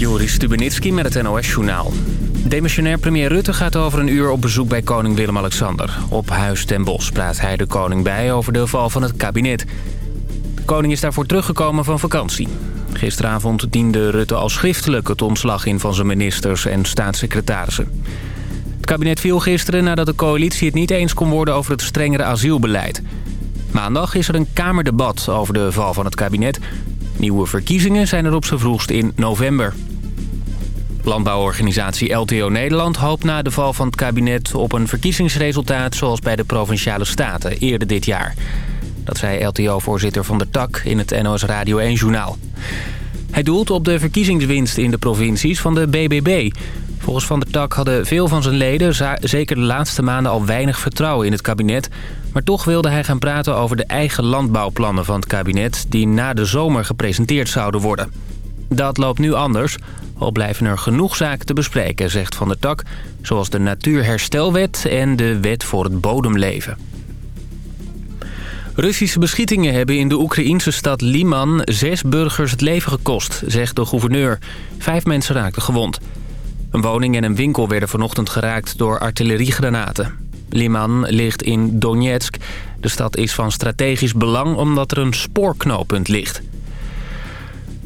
Joris Stubenitski met het NOS-journaal. Demissionair premier Rutte gaat over een uur op bezoek bij koning Willem-Alexander. Op Huis ten Bosch praat hij de koning bij over de val van het kabinet. De koning is daarvoor teruggekomen van vakantie. Gisteravond diende Rutte al schriftelijk het ontslag in van zijn ministers en staatssecretarissen. Het kabinet viel gisteren nadat de coalitie het niet eens kon worden over het strengere asielbeleid. Maandag is er een kamerdebat over de val van het kabinet... Nieuwe verkiezingen zijn er op z'n vroegst in november. Landbouworganisatie LTO Nederland hoopt na de val van het kabinet op een verkiezingsresultaat zoals bij de Provinciale Staten eerder dit jaar. Dat zei LTO-voorzitter Van der Tak in het NOS Radio 1-journaal. Hij doelt op de verkiezingswinst in de provincies van de BBB. Volgens Van der Tak hadden veel van zijn leden zeker de laatste maanden al weinig vertrouwen in het kabinet... Maar toch wilde hij gaan praten over de eigen landbouwplannen van het kabinet... die na de zomer gepresenteerd zouden worden. Dat loopt nu anders, al blijven er genoeg zaken te bespreken, zegt Van der Tak... zoals de Natuurherstelwet en de Wet voor het Bodemleven. Russische beschietingen hebben in de Oekraïnse stad Liman zes burgers het leven gekost, zegt de gouverneur. Vijf mensen raakten gewond. Een woning en een winkel werden vanochtend geraakt door artilleriegranaten. Liman ligt in Donetsk. De stad is van strategisch belang omdat er een spoorknooppunt ligt.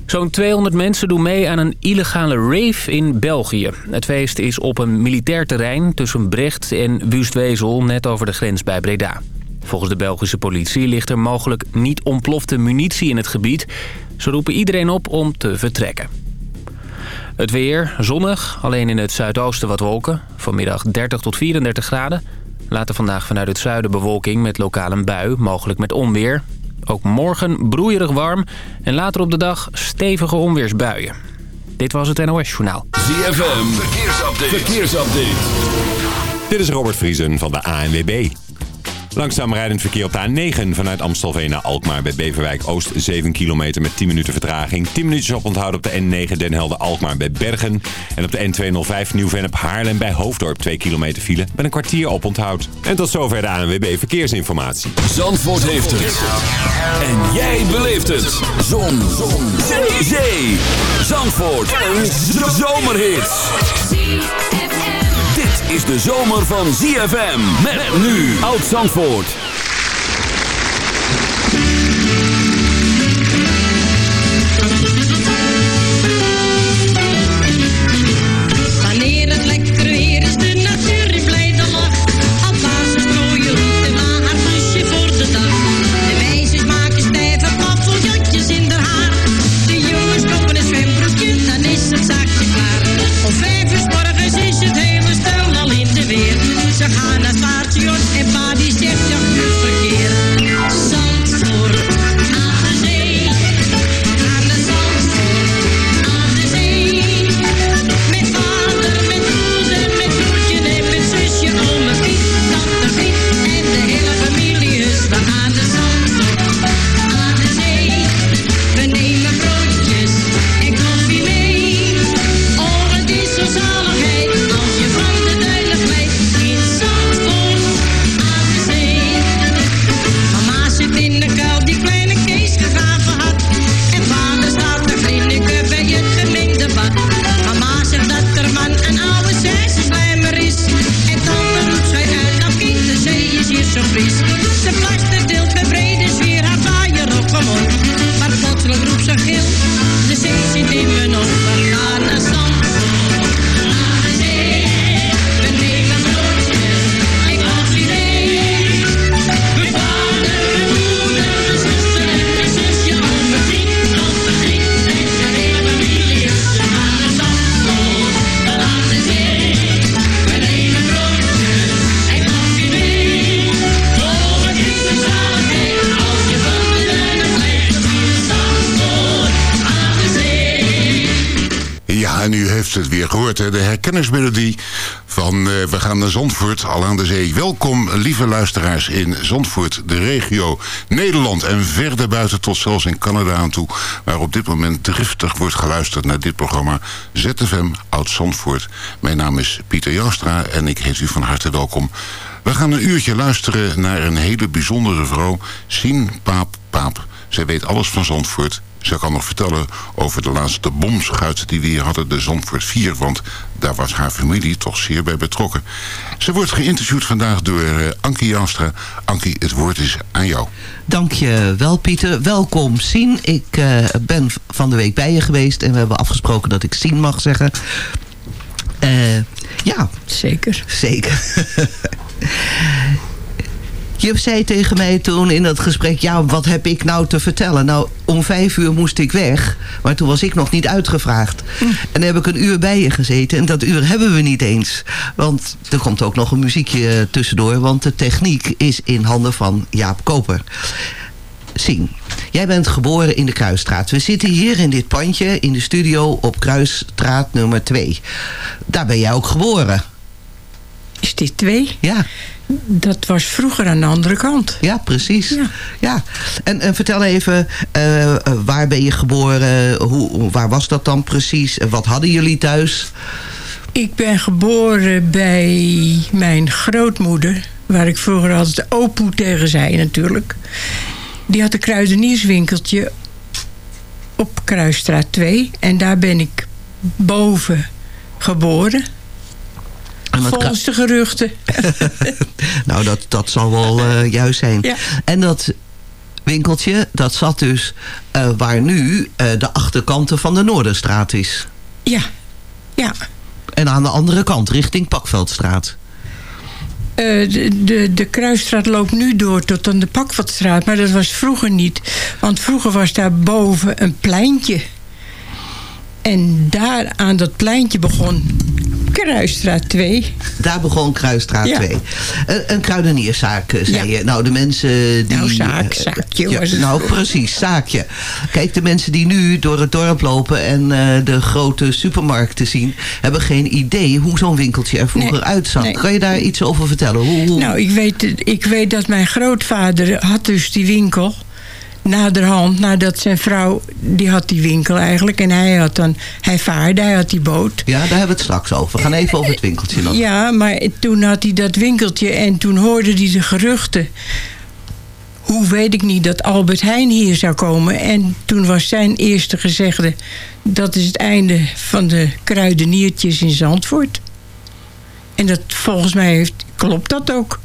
Zo'n 200 mensen doen mee aan een illegale rave in België. Het feest is op een militair terrein tussen Brecht en Wustwezel... net over de grens bij Breda. Volgens de Belgische politie ligt er mogelijk niet ontplofte munitie in het gebied. Ze roepen iedereen op om te vertrekken. Het weer, zonnig, alleen in het zuidoosten wat wolken. Vanmiddag 30 tot 34 graden. Later vandaag vanuit het zuiden bewolking met lokaal een bui, mogelijk met onweer. Ook morgen broeierig warm en later op de dag stevige onweersbuien. Dit was het NOS Journaal. ZFM, verkeersupdate. verkeersupdate. Dit is Robert Vriesen van de ANWB. Langzaam rijdend verkeer op de A9 vanuit Amstelveen naar Alkmaar bij Beverwijk Oost 7 kilometer met 10 minuten vertraging. 10 minuutjes op onthoud op de N9 Den Helder Alkmaar bij Bergen. En op de N205 Nieuw-Vennep Haarlem bij Hoofddorp 2 kilometer file met een kwartier op onthoud. En tot zover de ANWB Verkeersinformatie. Zandvoort heeft het. En jij beleeft het. Zon. Zon. Zee. Zandvoort. Een zomerhit is de zomer van ZFM. Met, nu Oud Zandvoort. De herkenningsmelodie van uh, We gaan naar Zandvoort, al aan de zee. Welkom, lieve luisteraars in Zandvoort, de regio Nederland... en verder buiten tot zelfs in Canada aan toe... waar op dit moment driftig wordt geluisterd naar dit programma... ZFM Oud Zandvoort. Mijn naam is Pieter Joustra en ik heet u van harte welkom. We gaan een uurtje luisteren naar een hele bijzondere vrouw... Sien Paap Paap. Zij weet alles van Zandvoort Ze kan nog vertellen over de laatste bomschuit die we hier hadden, de Zandvoort 4. Want daar was haar familie toch zeer bij betrokken. Ze wordt geïnterviewd vandaag door uh, Ankie Jastra. Ankie, het woord is aan jou. Dank je wel, Pieter. Welkom, Sien. Ik uh, ben van de week bij je geweest en we hebben afgesproken dat ik Sien mag zeggen. Uh, ja. Zeker. Zeker. Je zei tegen mij toen in dat gesprek... ja, wat heb ik nou te vertellen? Nou, om vijf uur moest ik weg. Maar toen was ik nog niet uitgevraagd. Hm. En dan heb ik een uur bij je gezeten. En dat uur hebben we niet eens. Want er komt ook nog een muziekje tussendoor. Want de techniek is in handen van Jaap Koper. Sien, jij bent geboren in de Kruisstraat. We zitten hier in dit pandje in de studio op Kruisstraat nummer 2. Daar ben jij ook geboren. Is dit 2? Ja. Dat was vroeger aan de andere kant. Ja, precies. Ja. ja. En, en vertel even, uh, waar ben je geboren? Hoe, waar was dat dan precies? Wat hadden jullie thuis? Ik ben geboren bij mijn grootmoeder. Waar ik vroeger altijd opoe tegen zei natuurlijk. Die had een kruidenierswinkeltje op Kruisstraat 2. En daar ben ik boven geboren. Volgens de geruchten. nou, dat, dat zal wel uh, juist zijn. Ja. En dat winkeltje, dat zat dus uh, waar nu uh, de achterkanten van de Noorderstraat is. Ja, ja. En aan de andere kant, richting Pakveldstraat. Uh, de, de, de, Kruisstraat loopt nu door tot aan de Pakveldstraat. Maar dat was vroeger niet. Want vroeger was daar boven een pleintje. En daar aan dat pleintje begon Kruisstraat 2. Daar begon Kruisstraat ja. 2. Een, een kruidenierszaak, eh, zei ja. je. Nou, de mensen die... Nou, zaak, zaakje ja, was het Nou, precies, zaakje. Kijk, de mensen die nu door het dorp lopen en uh, de grote supermarkten zien... hebben geen idee hoe zo'n winkeltje er vroeger nee, uitzag. Nee. Kan je daar iets over vertellen? Hoe, hoe... Nou, ik weet, ik weet dat mijn grootvader had dus die winkel naderhand, nadat zijn vrouw, die had die winkel eigenlijk. En hij had dan, hij vaarde, hij had die boot. Ja, daar hebben we het straks over. We gaan even over het winkeltje nog. Ja, maar toen had hij dat winkeltje en toen hoorde hij de geruchten. Hoe weet ik niet dat Albert Heijn hier zou komen. En toen was zijn eerste gezegde... dat is het einde van de kruideniertjes in Zandvoort. En dat volgens mij heeft, klopt dat ook.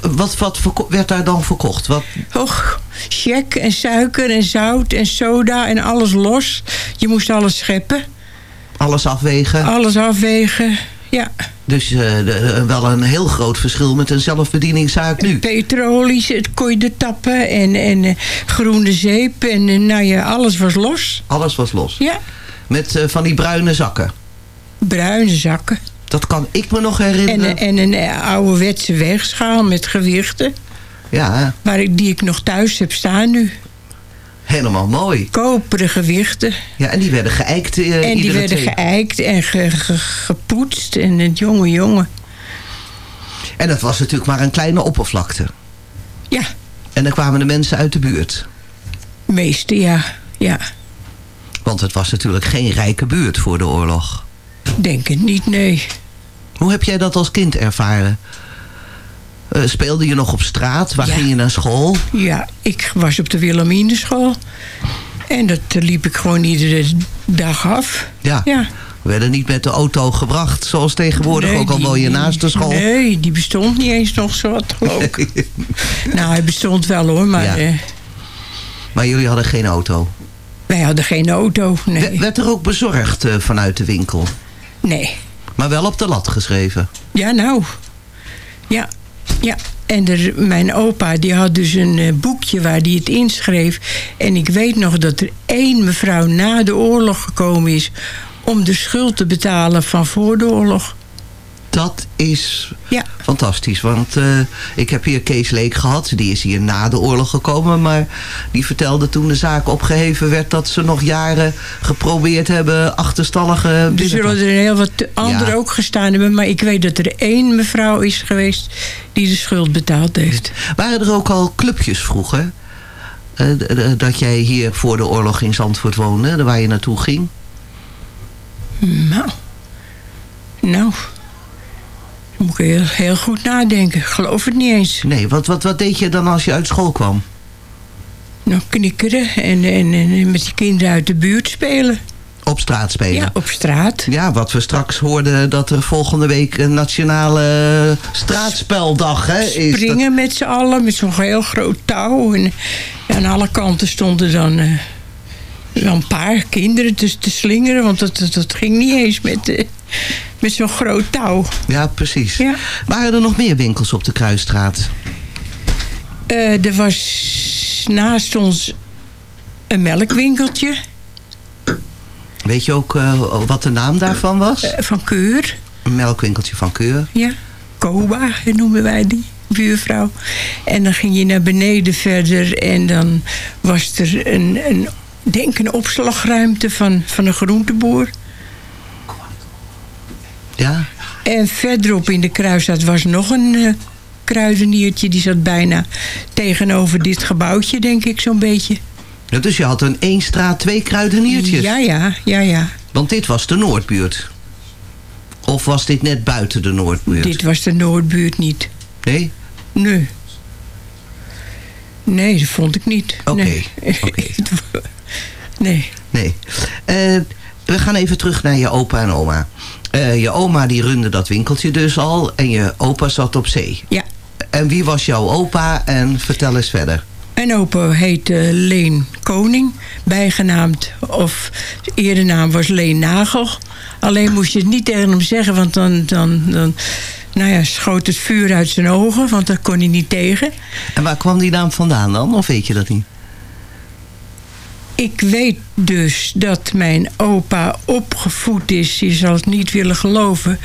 Wat, wat werd daar dan verkocht? Wat... Och, check en suiker en zout en soda en alles los. Je moest alles scheppen. Alles afwegen? Alles afwegen, ja. Dus uh, de, wel een heel groot verschil met een zelfbedieningszaak nu. Petrolie, het kon je tappen en, en uh, groene zeep en uh, nou ja, alles was los. Alles was los? Ja. Met van die bruine zakken? Bruine zakken. Dat kan ik me nog herinneren. En, en een ouderwetse weegschaal met gewichten. Ja. Die ik nog thuis heb staan nu. Helemaal mooi. Koperen gewichten. Ja, en die werden geëikt uh, En die werden twee. geëikt en ge, ge, gepoetst. En het jonge jongen. En dat was natuurlijk maar een kleine oppervlakte. Ja. En dan kwamen de mensen uit de buurt. Meeste, ja. ja. Want het was natuurlijk geen rijke buurt voor de oorlog. Denk het niet, nee. Hoe heb jij dat als kind ervaren? Uh, speelde je nog op straat? Waar ja. ging je naar school? Ja, ik was op de Wilhelmineschool. En dat liep ik gewoon iedere dag af. Ja. ja. We werden niet met de auto gebracht, zoals tegenwoordig, nee, ook al woon je naast de school. Nee, die bestond niet eens nog zo wat, geloof ik. nou, hij bestond wel hoor, maar... Ja. Uh, maar jullie hadden geen auto? Wij hadden geen auto, nee. Werd er ook bezorgd uh, vanuit de winkel? Nee. Maar wel op de lat geschreven? Ja, nou. Ja, ja. En er, mijn opa die had dus een uh, boekje waar hij het inschreef. En ik weet nog dat er één mevrouw na de oorlog gekomen is... om de schuld te betalen van voor de oorlog. Dat is ja. fantastisch. Want uh, ik heb hier Kees Leek gehad. Die is hier na de oorlog gekomen. Maar die vertelde toen de zaak opgeheven werd... dat ze nog jaren geprobeerd hebben achterstallige... Er zullen er heel wat anderen ja. ook gestaan hebben. Maar ik weet dat er één mevrouw is geweest... die de schuld betaald heeft. Waren er ook al clubjes vroeger? Uh, dat jij hier voor de oorlog in Zandvoort woonde? Waar je naartoe ging? Nou... Nou... Moet ik heel, heel goed nadenken. Ik geloof het niet eens. Nee, wat, wat, wat deed je dan als je uit school kwam? nog knikkeren en, en, en met die kinderen uit de buurt spelen. Op straat spelen. Ja, op straat. Ja, wat we straks hoorden dat er volgende week een nationale straatspeldag hè, is. Springen met z'n allen, met zo'n heel groot touw. En aan alle kanten stonden dan uh, een paar kinderen te, te slingeren. Want dat, dat, dat, ging niet eens met, uh, met zo'n groot touw. Ja, precies. Ja. Waren er nog meer winkels op de Kruisstraat? Uh, er was naast ons een melkwinkeltje. Weet je ook uh, wat de naam daarvan was? Uh, van Keur. Een melkwinkeltje van Keur. Ja, Koba noemen wij die buurvrouw. En dan ging je naar beneden verder en dan was er een, een denk een opslagruimte van, van een groenteboer. Ja. En verderop in de kruisstraat was nog een uh, kruideniertje. Die zat bijna tegenover dit gebouwtje, denk ik, zo'n beetje. Ja, dus je had een één straat, twee kruideniertjes? Ja, ja, ja, ja. Want dit was de Noordbuurt. Of was dit net buiten de Noordbuurt? Dit was de Noordbuurt niet. Nee? Nee. Nee, dat vond ik niet. Oké. Nee. Okay. nee. Nee. Uh, we gaan even terug naar je opa en oma. Uh, je oma die runde dat winkeltje dus al. En je opa zat op zee. Ja. En wie was jouw opa? En vertel eens verder. Mijn opa heette Leen Koning, bijgenaamd, of eerder naam was Leen Nagel. Alleen moest je het niet tegen hem zeggen, want dan, dan, dan nou ja, schoot het vuur uit zijn ogen, want dat kon hij niet tegen. En waar kwam die naam vandaan dan, of weet je dat niet? Ik weet dus dat mijn opa opgevoed is, je zal het niet willen geloven,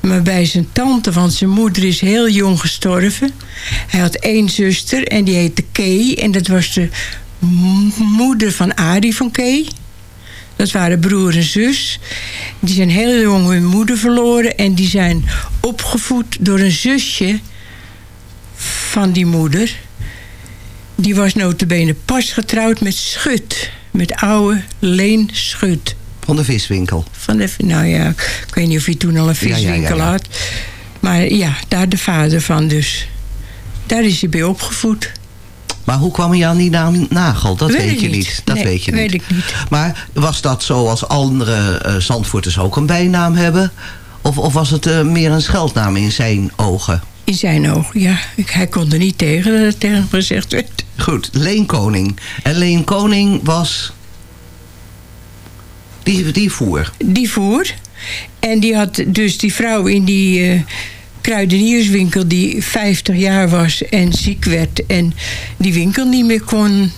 maar bij zijn tante, want zijn moeder is heel jong gestorven. Hij had één zuster en die heette Kay. En dat was de moeder van Arie van Kay. Dat waren broer en zus. Die zijn heel jong hun moeder verloren. En die zijn opgevoed door een zusje van die moeder. Die was notabene pas getrouwd met Schut. Met oude Leen Schut. Van de viswinkel? Van de, nou ja, ik weet niet of hij toen al een viswinkel ja, ja, ja, had. Maar ja, daar de vader van dus. Daar is hij bij opgevoed. Maar hoe kwam hij aan die naam Nagel? Dat weet, weet je niet. niet. Dat nee, weet je niet. weet ik niet. Maar was dat zoals andere uh, Zandvoorters ook een bijnaam hebben? Of, of was het uh, meer een scheldnaam in zijn ogen? In zijn ogen, ja. Ik, hij kon er niet tegen dat het tegen hem gezegd werd. Goed, Leen Koning. En Leen Koning was... Die, die voer? Die voer. En die had dus die vrouw in die uh, kruidenierswinkel... die 50 jaar was en ziek werd... en die winkel niet meer kon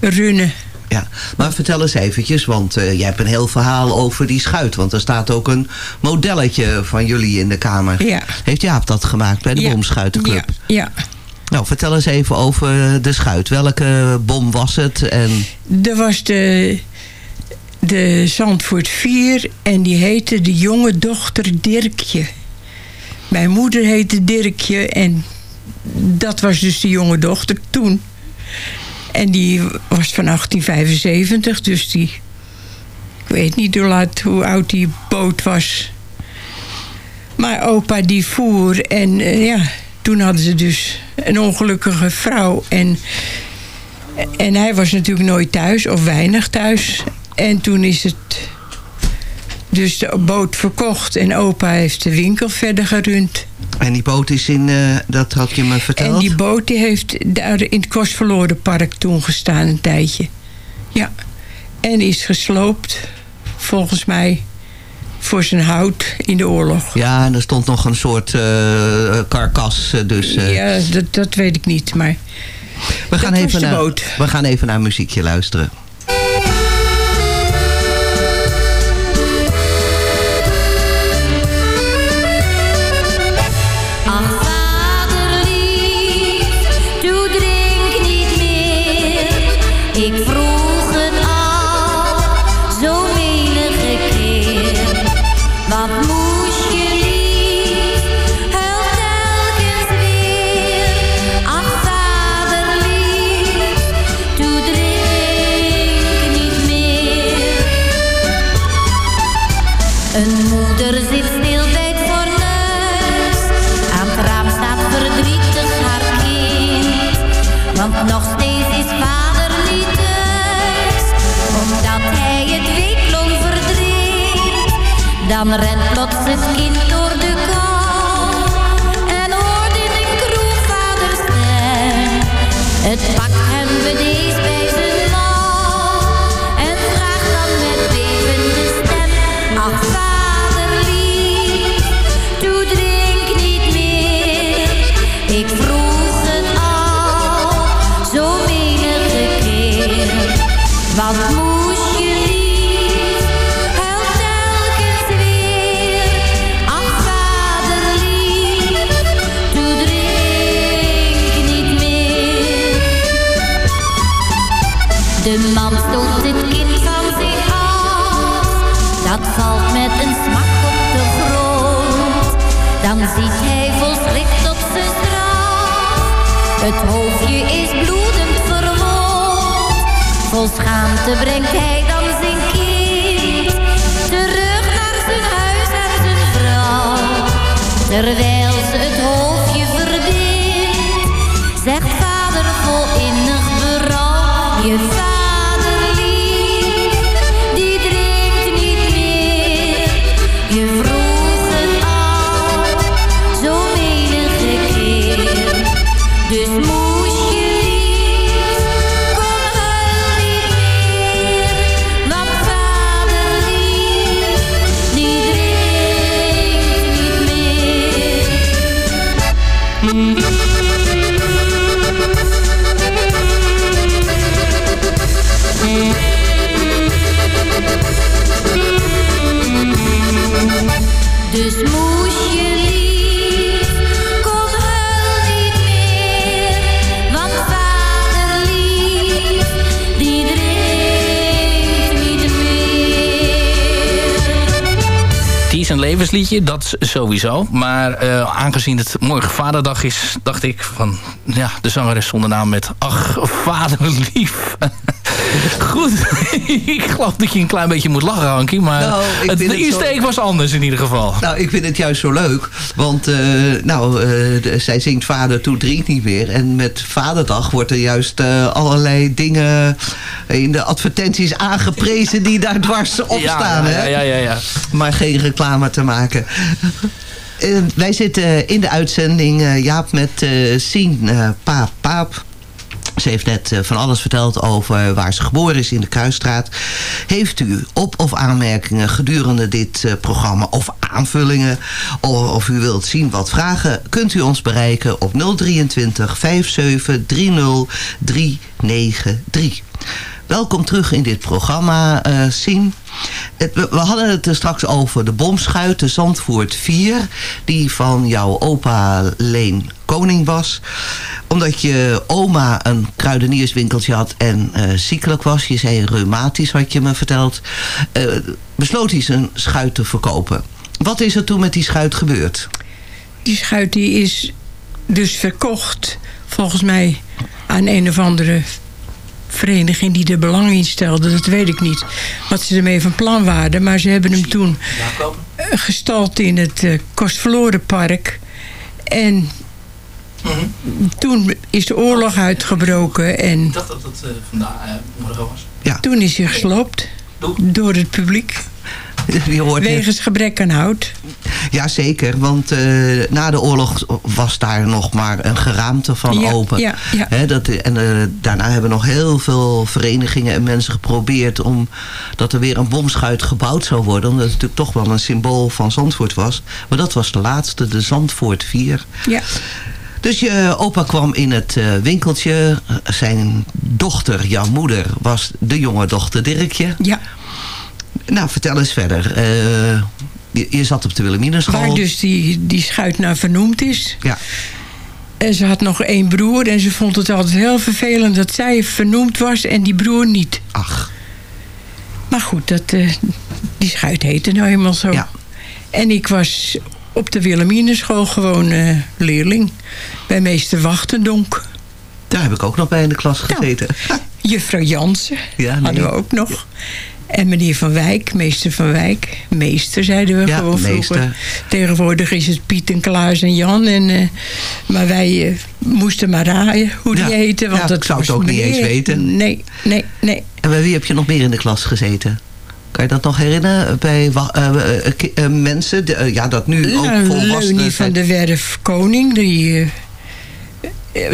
runnen. Ja, maar vertel eens eventjes, want uh, jij hebt een heel verhaal over die schuit. Want er staat ook een modelletje van jullie in de kamer. Ja. Heeft Jaap dat gemaakt bij de ja. Bomschuitenclub? Ja, ja. Nou, vertel eens even over de schuit. Welke bom was het? En... Er was de, de Zandvoort 4 en die heette de jonge dochter Dirkje. Mijn moeder heette Dirkje en dat was dus de jonge dochter toen. En die was van 1875, dus die... Ik weet niet hoe, laat, hoe oud die boot was. Maar opa die voer en uh, ja, toen hadden ze dus een ongelukkige vrouw. En, en hij was natuurlijk nooit thuis, of weinig thuis. En toen is het dus de boot verkocht en opa heeft de winkel verder gerund. En die boot is in, uh, dat had je me verteld? En die boot die heeft daar in het Kostverloren park toen gestaan een tijdje. Ja. En is gesloopt, volgens mij, voor zijn hout in de oorlog. Ja, en er stond nog een soort uh, karkas. Dus, uh... Ja, dat, dat weet ik niet, maar... We gaan, even naar, we gaan even naar muziekje luisteren. Dan rent plots het kind door de kou. En hoort in een kroeg vaders stem. Het pakt schaamte brengt hij dan zijn kind. Terug naar zijn huis en zijn vrouw. Levensliedje, dat sowieso. Maar eh, aangezien het morgen vaderdag is, dacht ik van... Ja, de zangeres zonder naam met... Ach, vaderlief. Goed, ik geloof dat je een klein beetje moet lachen, Hankie. Maar Nou, het, de het zo- was anders in ieder geval. Nou, ik vind het juist zo leuk. Want eh, nou, eh, zij zingt vader toe drinkt niet meer. En met vaderdag wordt er juist eh, allerlei dingen in de advertenties aangeprezen die daar dwars op ja, staan. ja, hè? ja, ja, ja. Maar geen reclame te maken. Wij zitten in de uitzending, Jaap, met Sien eh, Paap Paap. Ze heeft net eh, van alles verteld over waar ze geboren is in de Kruisstraat. Heeft u op- of aanmerkingen gedurende dit eh, programma of aanvullingen... of, of u wilt zien wat vragen... kunt u ons bereiken op 023 57 30 393. Welkom terug in dit programma, eh Sien. We hadden het er straks over de bomschuit, de Zandvoort 4... die van jouw opa Leen Koning was. Omdat je oma een kruidenierswinkeltje had en eh, ziekelijk was... je zei reumatisch, had je me verteld... eh, besloot hij zijn schuit te verkopen. Wat is er toen met die schuit gebeurd? Die schuit die is dus verkocht, volgens mij, aan een of andere vereniging die er belang in stelde. Dat weet ik niet. Wat ze ermee van plan waren. Maar ze hebben hem toen eh, gestald in het uh, Kostverlorenpark. En toen is de oorlog uitgebroken. En Ik dacht dat het uh, vandaag morgen was. Ja. toen is hij gesloopt door het publiek. Wegens gebrek aan hout. Jazeker, want eh, na de oorlog was daar nog maar een geraamte van Ja, open. ja, dat, en eh, daarna hebben nog heel veel verenigingen en mensen geprobeerd... om dat er weer een bomschuit gebouwd zou worden. Omdat het natuurlijk toch wel een symbool van Zandvoort was. Maar dat was de laatste, de Zandvoort 4. Ja. Dus je opa kwam in het eh, winkeltje. Zijn dochter, jouw moeder, was de jonge dochter Dirkje. Ja. Nou, vertel eens verder. Eh, je, je zat op de Wilhelminenschool. Waar dus die, die schuit naar vernoemd is. Ja. En ze had nog één broer en ze vond het altijd heel vervelend dat zij vernoemd was en die broer niet. Ach. Maar goed, dat, eh, die schuit heette nou eenmaal zo. Ja. En ik was op de Wilhelminenschool gewoon eh, leerling. Bij meester Wachtendonk. Daar heb ik ook nog bij in de klas gezeten. Juffrouw Jansen Ja, nee. hadden we ook nog. En meneer Van Wijk, meester Van Wijk. Meester zeiden we Ja, gewoon vroeger. meester. Tegenwoordig is het Piet en Klaas en Jan. En, eh, maar wij eh, moesten maar raaien hoe die Ja. heette. Want Ja, dat ik zou het ook niet eens weten. Nee, nee, nee. En bij wie heb je nog meer in de klas gezeten? Kan je dat nog herinneren? Bij eh, mensen, de, ja, dat nu ook volwassenen Leunie van de Werf Koning. Die,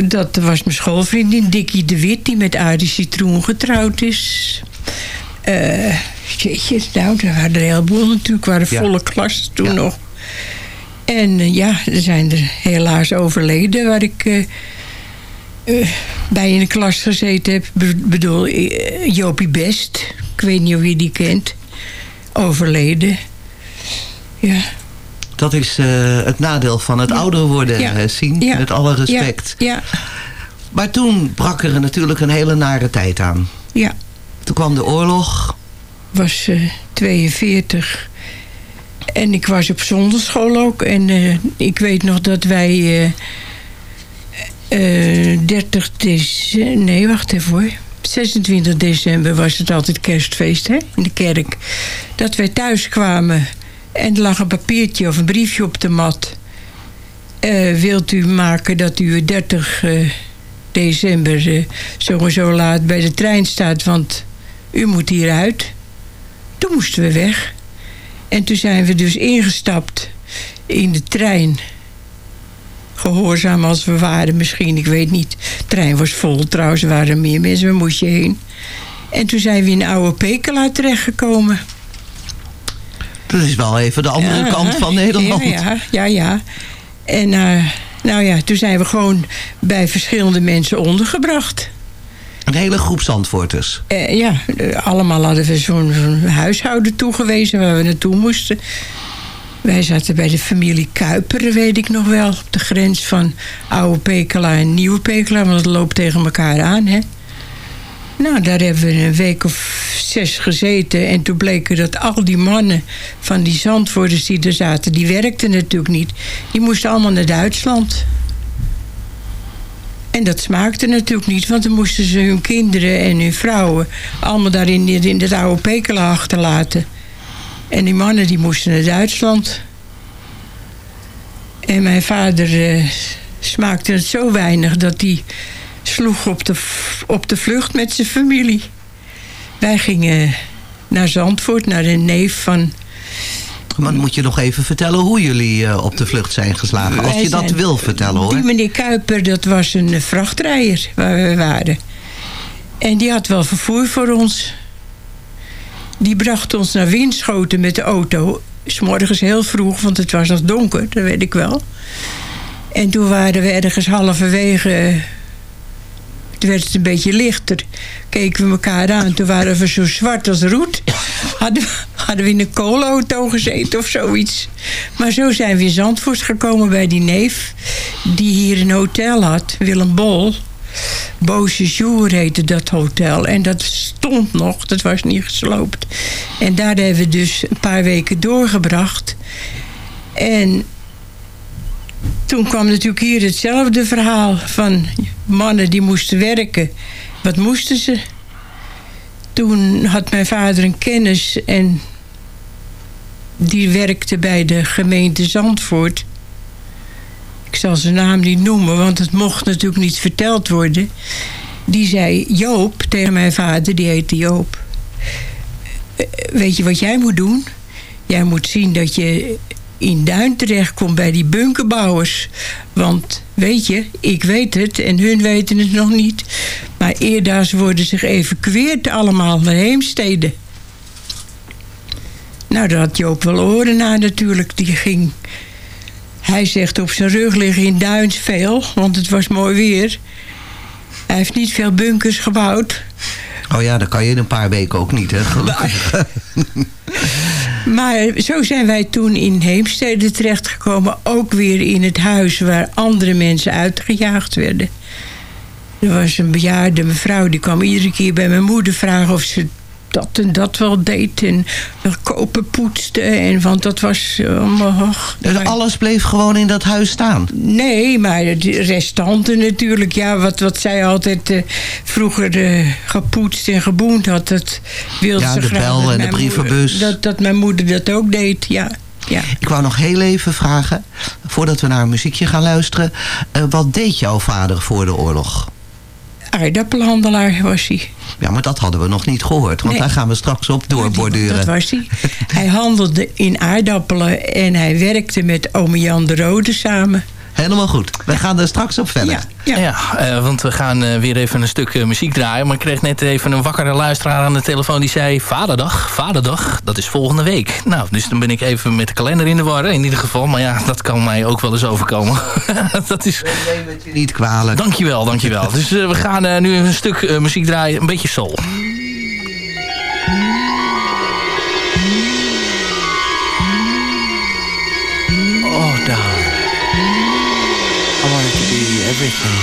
dat was mijn schoolvriendin. Dikkie de Wit, die met Arie Citroen getrouwd is. Eh jeetje, nou, er waren er een heleboel natuurlijk. waren Ja. volle klassen toen Ja. nog. En eh, ja, er zijn er helaas overleden... waar ik eh, bij in de klas gezeten heb. Be- bedoel, Jopie Best. Ik weet niet of je die kent. Overleden. Ja. Dat is het nadeel van het ouder worden, zien. Met alle respect. Ja, ja, Maar toen brak er natuurlijk een hele nare tijd aan. ja. Kwam de oorlog. was eh 42. En ik was op zonderschool ook. En eh, ik weet nog dat wij eh, eh, 30 december... Nee, wacht even hoor. 26 december was het altijd kerstfeest hè, in de kerk. Dat wij thuis kwamen en er lag een papiertje of een briefje op de mat. Eh, wilt u maken dat u 30 eh, december eh, zo laat bij de trein staat... want u moet hieruit. Toen moesten we weg. En toen zijn we dus ingestapt in de trein. Gehoorzaam als we waren misschien, ik weet niet. De trein was vol trouwens, er waren meer mensen, waar moest je heen? En toen zijn we in Oude Pekela terechtgekomen. Dat is wel even de andere Ja, kant van Nederland. Ja, ja, ja. ja. En eh, nou ja, toen zijn we gewoon bij verschillende mensen ondergebracht. Een hele groep Zandvoorters. Eh, ja, eh, allemaal hadden we zo'n zo'n huishouden toegewezen waar we naartoe moesten. Wij zaten bij de familie Kuiper, weet ik nog wel. Op de grens van Oude Pekela en Nieuwe Pekela, want het loopt tegen elkaar aan, hè. Nou, daar hebben we een week of zes gezeten. En toen bleken dat al die mannen van die zandvoerders die er zaten... die werkten natuurlijk niet. Die moesten allemaal naar Duitsland. En dat smaakte natuurlijk niet, want dan moesten ze hun kinderen en hun vrouwen allemaal daar in, in het oude Pekela achterlaten. En die mannen die moesten naar Duitsland. En mijn vader eh, smaakte het zo weinig dat hij sloeg op de, op de vlucht met zijn familie. Wij gingen naar Zandvoort, naar een neef van Maar moet je nog even vertellen hoe jullie eh, op de vlucht zijn geslagen. Als Wij je dat wil vertellen hoor. Die meneer Kuiper, dat was een eh, vrachtrijder waar we waren. En die had wel vervoer voor ons. Die bracht ons naar Winschoten met de auto. S'morgens heel vroeg, want het was nog donker, dat weet ik wel. En toen waren we ergens halverwege... werd het een beetje lichter. Keken we elkaar aan. Toen waren we zo zwart als roet. Hadden, we- hadden we in een koolauto gezeten of zoiets. Maar zo zijn we in Zandvoort gekomen bij die neef. Die hier een hotel had. Willem Bol. Boze Jour heette dat hotel. En dat stond nog. Dat was niet gesloopt. En daar hebben we dus een paar weken doorgebracht. En toen kwam natuurlijk hier hetzelfde verhaal van mannen die moesten werken. Wat moesten ze? Toen had mijn vader een kennis en die werkte bij de gemeente Zandvoort. Ik zal zijn naam niet noemen, want het mocht natuurlijk niet verteld worden. Die zei Joop tegen mijn vader, die heette Joop. "Eh, Weet je wat jij moet doen? Jij moet zien dat je in Duin terechtkomt bij die bunkerbouwers. Want weet je, ik weet het en hun weten het nog niet. Maar eerder worden zich evacueerd allemaal naar Heemstede. Nou, daar had Joop wel oren naar natuurlijk. Die ging, hij zegt op zijn rug liggen in Duins veel, want het was mooi weer. Hij heeft niet veel bunkers gebouwd. Oh ja, dat kan je in een paar weken ook niet, hè? gelukkig. Maar zo zijn wij toen in Heemstede terechtgekomen. Ook weer in het huis waar andere mensen uitgejaagd werden. Er was een bejaarde mevrouw, die kwam iedere keer bij mijn moeder vragen of ze dat en dat wel deed. En kopen poetste. En, want dat was allemaal... och, Dus alles bleef gewoon in dat huis staan. Nee, maar de restanten natuurlijk. Ja, wat, wat zij altijd eh, vroeger eh, gepoetst en geboend had. Dat wilde Ja, ze de graag bel dat en de brievenbus. dat, dat mijn moeder dat ook deed, ja. ja. Ik wou nog heel even vragen, voordat we naar een muziekje gaan luisteren. eh, wat deed jouw vader voor de oorlog? Aardappelhandelaar was hij. Ja, maar dat hadden we nog niet gehoord. Want Nee. daar gaan we straks op doorborduren. Dat was hij. hij handelde in aardappelen en hij werkte met ome Jan de Rode samen. Helemaal goed. We gaan er straks op verder. Ja, ja. Ja, eh, want we gaan eh, weer even een stuk eh, muziek draaien. Maar ik kreeg net even een wakkere luisteraar aan de telefoon die zei... Vaderdag, Vaderdag, dat is volgende week. Nou, dus dan ben ik even met de kalender in de war in ieder geval. Maar ja, dat kan mij ook wel eens overkomen. dat is... Neem het je niet kwalijk. Dankjewel, dankjewel. dus we gaan eh, nu een stuk eh, muziek draaien, een beetje soul. Everything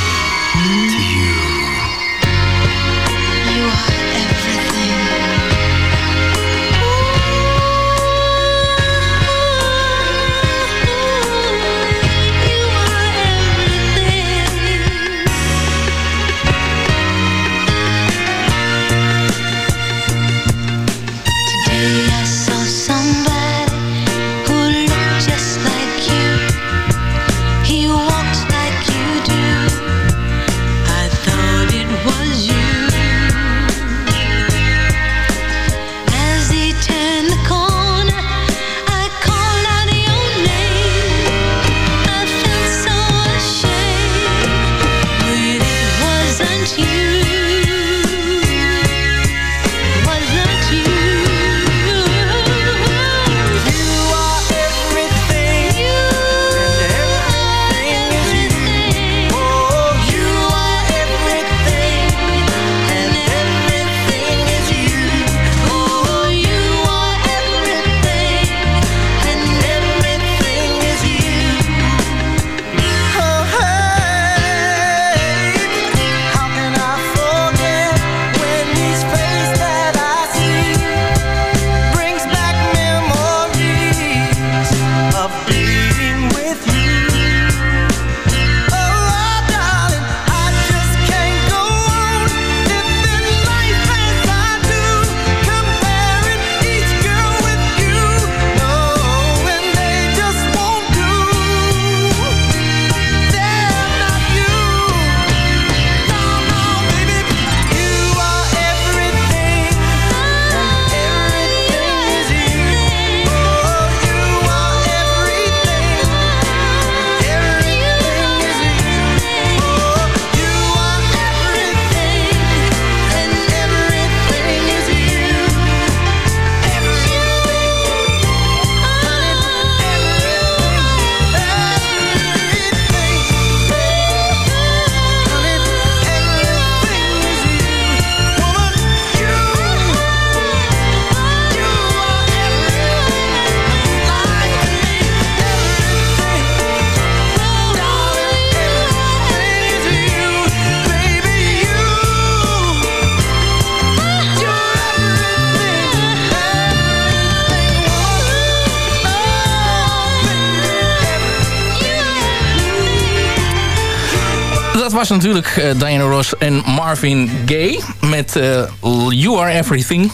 was natuurlijk eh, Diana Ross en Marvin Gaye met eh, You Are Everything.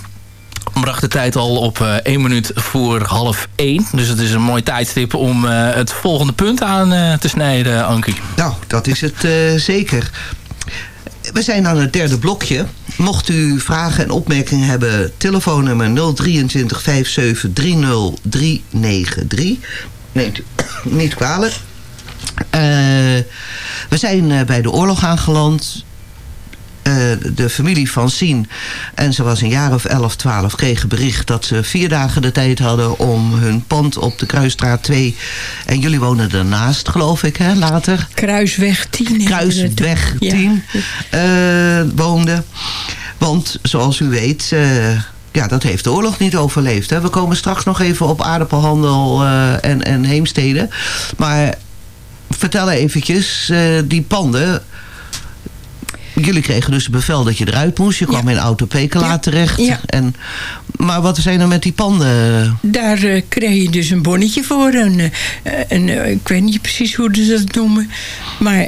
Bracht de tijd al op eh 1 minuut voor half 1. Dus het is een mooi tijdstip om het volgende punt aan te snijden, Ankie. Nou, dat is het zeker. We zijn aan het derde blokje. Mocht u vragen en opmerkingen hebben... telefoonnummer 023 57 30 393. Neemt u niet kwalijk. Eh, we zijn eh, bij de oorlog aangeland. Eh, de familie van Sien en ze was een jaar of 11, 12 kregen bericht dat ze vier dagen de tijd hadden om hun pand op de Kruisstraat 2 en jullie wonen ernaast geloof ik hè later Kruisweg 10. heette het. Kruisweg Ja. 10 eh, woonde. Want zoals u weet, ja, dat heeft de oorlog niet overleefd. Hè. We komen straks nog even op aardappelhandel en, en heemsteden. Maar vertel eventjes, eh, die panden... Jullie kregen dus het bevel dat je eruit moest. Je kwam in Auto Pekela Ja. terecht. Ja. En, maar wat zijn er met die panden? Daar eh, kreeg je dus een bonnetje voor. Een, eh, een, ik weet niet precies hoe ze dat noemen. Maar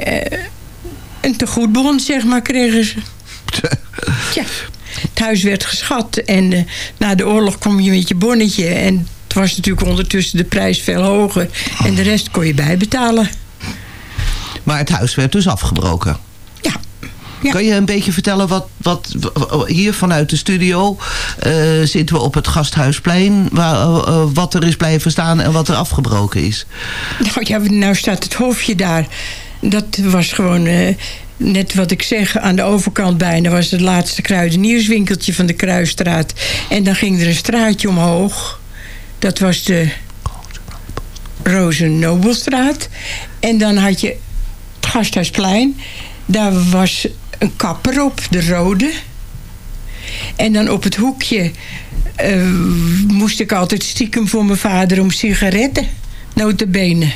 een tegoedbon, zeg maar, kregen ze. Tja, het huis werd geschat. En na de oorlog kom je met je bonnetje. En het was natuurlijk ondertussen de prijs veel hoger. En de rest kon je bijbetalen. Maar het huis werd dus afgebroken. Ja. Kan je een beetje vertellen wat, wat hier vanuit de studio eh, zitten we op het Gasthuisplein, waar, eh, wat er is blijven staan en wat er afgebroken is? Nou ja, nou staat het hofje daar. Dat was gewoon, eh, net wat ik zeg, aan de overkant bijna... was het laatste kruidenierswinkeltje van de Kruisstraat. En dan ging er een straatje omhoog. Dat was de Rozen Nobelstraat. En dan had je Gasthuisplein. Daar was een kapper op, de rode. En dan op het hoekje eh, moest ik altijd stiekem voor mijn vader om sigaretten. Notabene.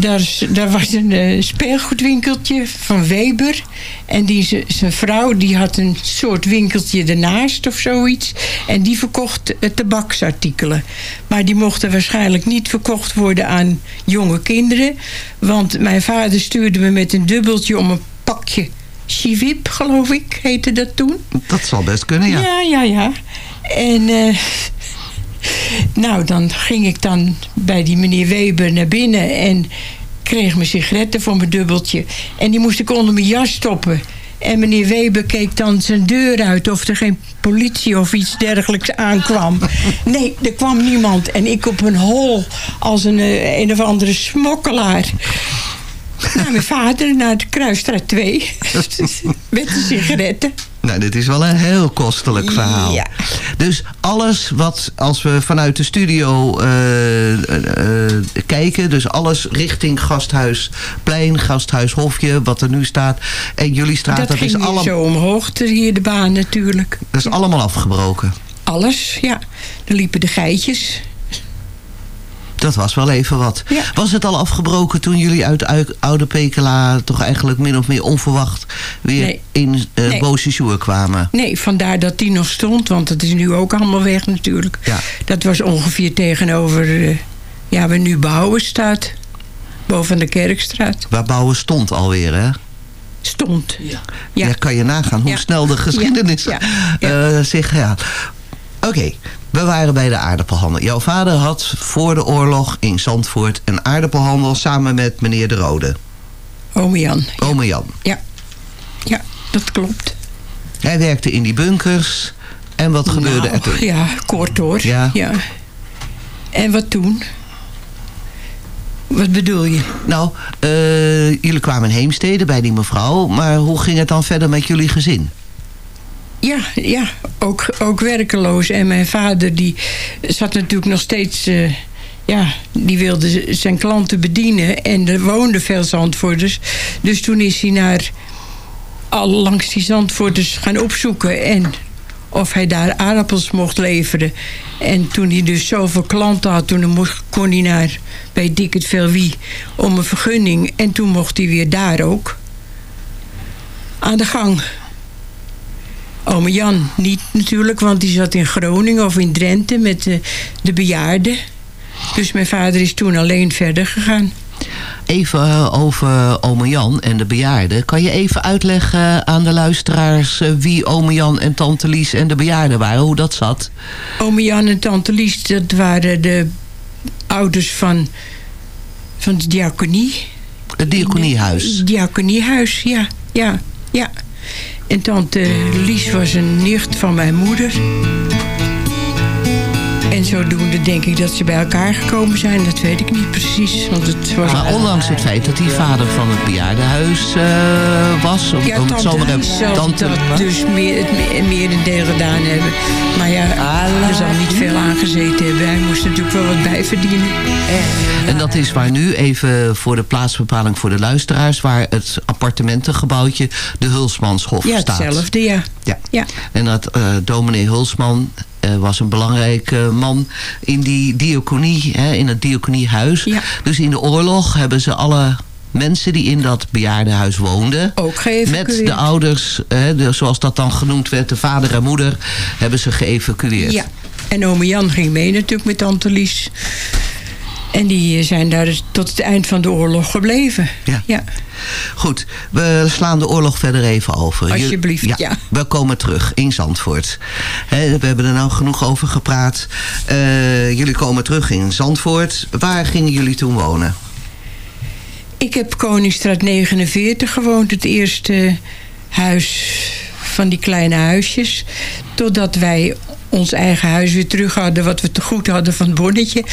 Daar, daar was een eh, speelgoedwinkeltje van Weber. En die, zijn vrouw die had een soort winkeltje ernaast of zoiets. En die verkocht eh, tabaksartikelen. Maar die mochten waarschijnlijk niet verkocht worden aan jonge kinderen. Want mijn vader stuurde me met een dubbeltje om een pakje Chivip, geloof ik, heette dat toen. Dat zal best kunnen, ja. Ja, ja, ja. En eh, nou, dan ging ik dan bij die meneer Weber naar binnen en kreeg mijn sigaretten voor mijn dubbeltje. En die moest ik onder mijn jas stoppen. En meneer Weber keek dan zijn deur uit of er geen politie of iets dergelijks aankwam. Nee, er kwam niemand. En ik op een hol als een, eh, een of andere smokkelaar. Naar mijn vader, naar de Kruisstraat 2. Met de sigaretten. Nou, dit is wel een heel kostelijk verhaal. Ja. Dus alles wat, als we vanuit de studio eh, eh, kijken... dus alles richting Gasthuisplein, Gasthuishofje, wat er nu staat... en jullie straat, dat, dat, is, allemaal, zo omhoog, hier de baan natuurlijk. dat is allemaal afgebroken. Alles, ja. Er liepen de geitjes. Dat was wel even wat. Ja. Was het al afgebroken toen jullie uit Ui- Oude Pekela... toch eigenlijk min of meer onverwacht weer Nee. in uh, Nee. Kwamen? Nee, vandaar dat die nog stond, want het is nu ook allemaal weg natuurlijk. Ja. Dat was ongeveer tegenover, eh, ja, waar nu bouwen staat. Boven de Kerkstraat. Waar bouwen stond alweer, hè? Stond. Ja. Ja. Ja. kan je nagaan hoe Ja. snel de geschiedenis Ja. Ja. eh, zich gaat. Oké, we waren bij de aardappelhandel. Jouw vader had voor de oorlog in Zandvoort een aardappelhandel samen met meneer De Rode. Ome Jan. Ome Jan. Ja. Ja, dat klopt. Hij werkte in die bunkers. En wat gebeurde Nou, er toen? Ja, kort hoor. Ja. En wat toen? Wat bedoel je? Nou, eh, jullie kwamen in Heemstede bij die mevrouw. Maar hoe ging het dan verder met jullie gezin? Ja, ja ook, ook werkeloos. En mijn vader die zat natuurlijk nog steeds... eh, ja, die wilde zijn klanten bedienen. En er woonden veel Zandvoorters. Dus toen is hij naar... al langs die Zandvoorters gaan opzoeken. En of hij daar aardappels mocht leveren. En toen hij dus zoveel klanten had... toen kon hij naar bij het Veel Wie om een vergunning. En toen mocht hij weer daar ook. Aan de gang. Ome Jan niet natuurlijk, want die zat in Groningen of in Drenthe met de, de bejaarden. Dus mijn vader is toen alleen verder gegaan. Even eh, over ome Jan en de bejaarden. Kan je even uitleggen aan de luisteraars... eh, wie ome Jan en tante Lies en de bejaarden waren? Hoe dat zat? Ome Jan en tante Lies, dat waren de ouders van, van de diaconie. Het diaconiehuis. Diaconiehuis, ja, ja, ja. En tante Lies was een nicht van mijn moeder. En zodoende denk ik dat ze bij elkaar gekomen zijn. Dat weet ik niet precies. Want het was Maar ondanks het feit dat hij vader van het bejaardenhuis eh, was... Om, Ja, om het tante dat dus meer, het me- merendeel gedaan hebben. Maar ja, er zal niet veel aangezeten hebben. Hij moest natuurlijk wel wat bijverdienen. En dat is waar nu, even voor de plaatsbepaling voor de luisteraars... waar het appartementengebouwtje de Hulsmanshof Ja, staat. hetzelfde, ja. Ja. Ja. En dat eh dominee Hulsman eh, was een belangrijke man in die diaconie, hè, in het diaconiehuis. Ja. Dus in de oorlog hebben ze alle mensen die in dat bejaardenhuis woonden... Ook met de ouders, hè, de, zoals dat dan genoemd werd, de vader en moeder... hebben ze geëvacueerd. Ja. En ome Jan ging mee natuurlijk met tante Lies. En die zijn daar tot het eind van de oorlog gebleven. Ja. ja. Goed, we slaan de oorlog verder even over. Alsjeblieft, ja. We komen terug in Zandvoort. We hebben er nou genoeg over gepraat. Eh, jullie komen terug in Zandvoort. Waar gingen jullie toen wonen? Ik Ik heb Koningsstraat 49 gewoond. Het eerste huis van die kleine huisjes. Totdat wij ons eigen huis weer terug hadden... wat we te goed hadden van het bonnetje.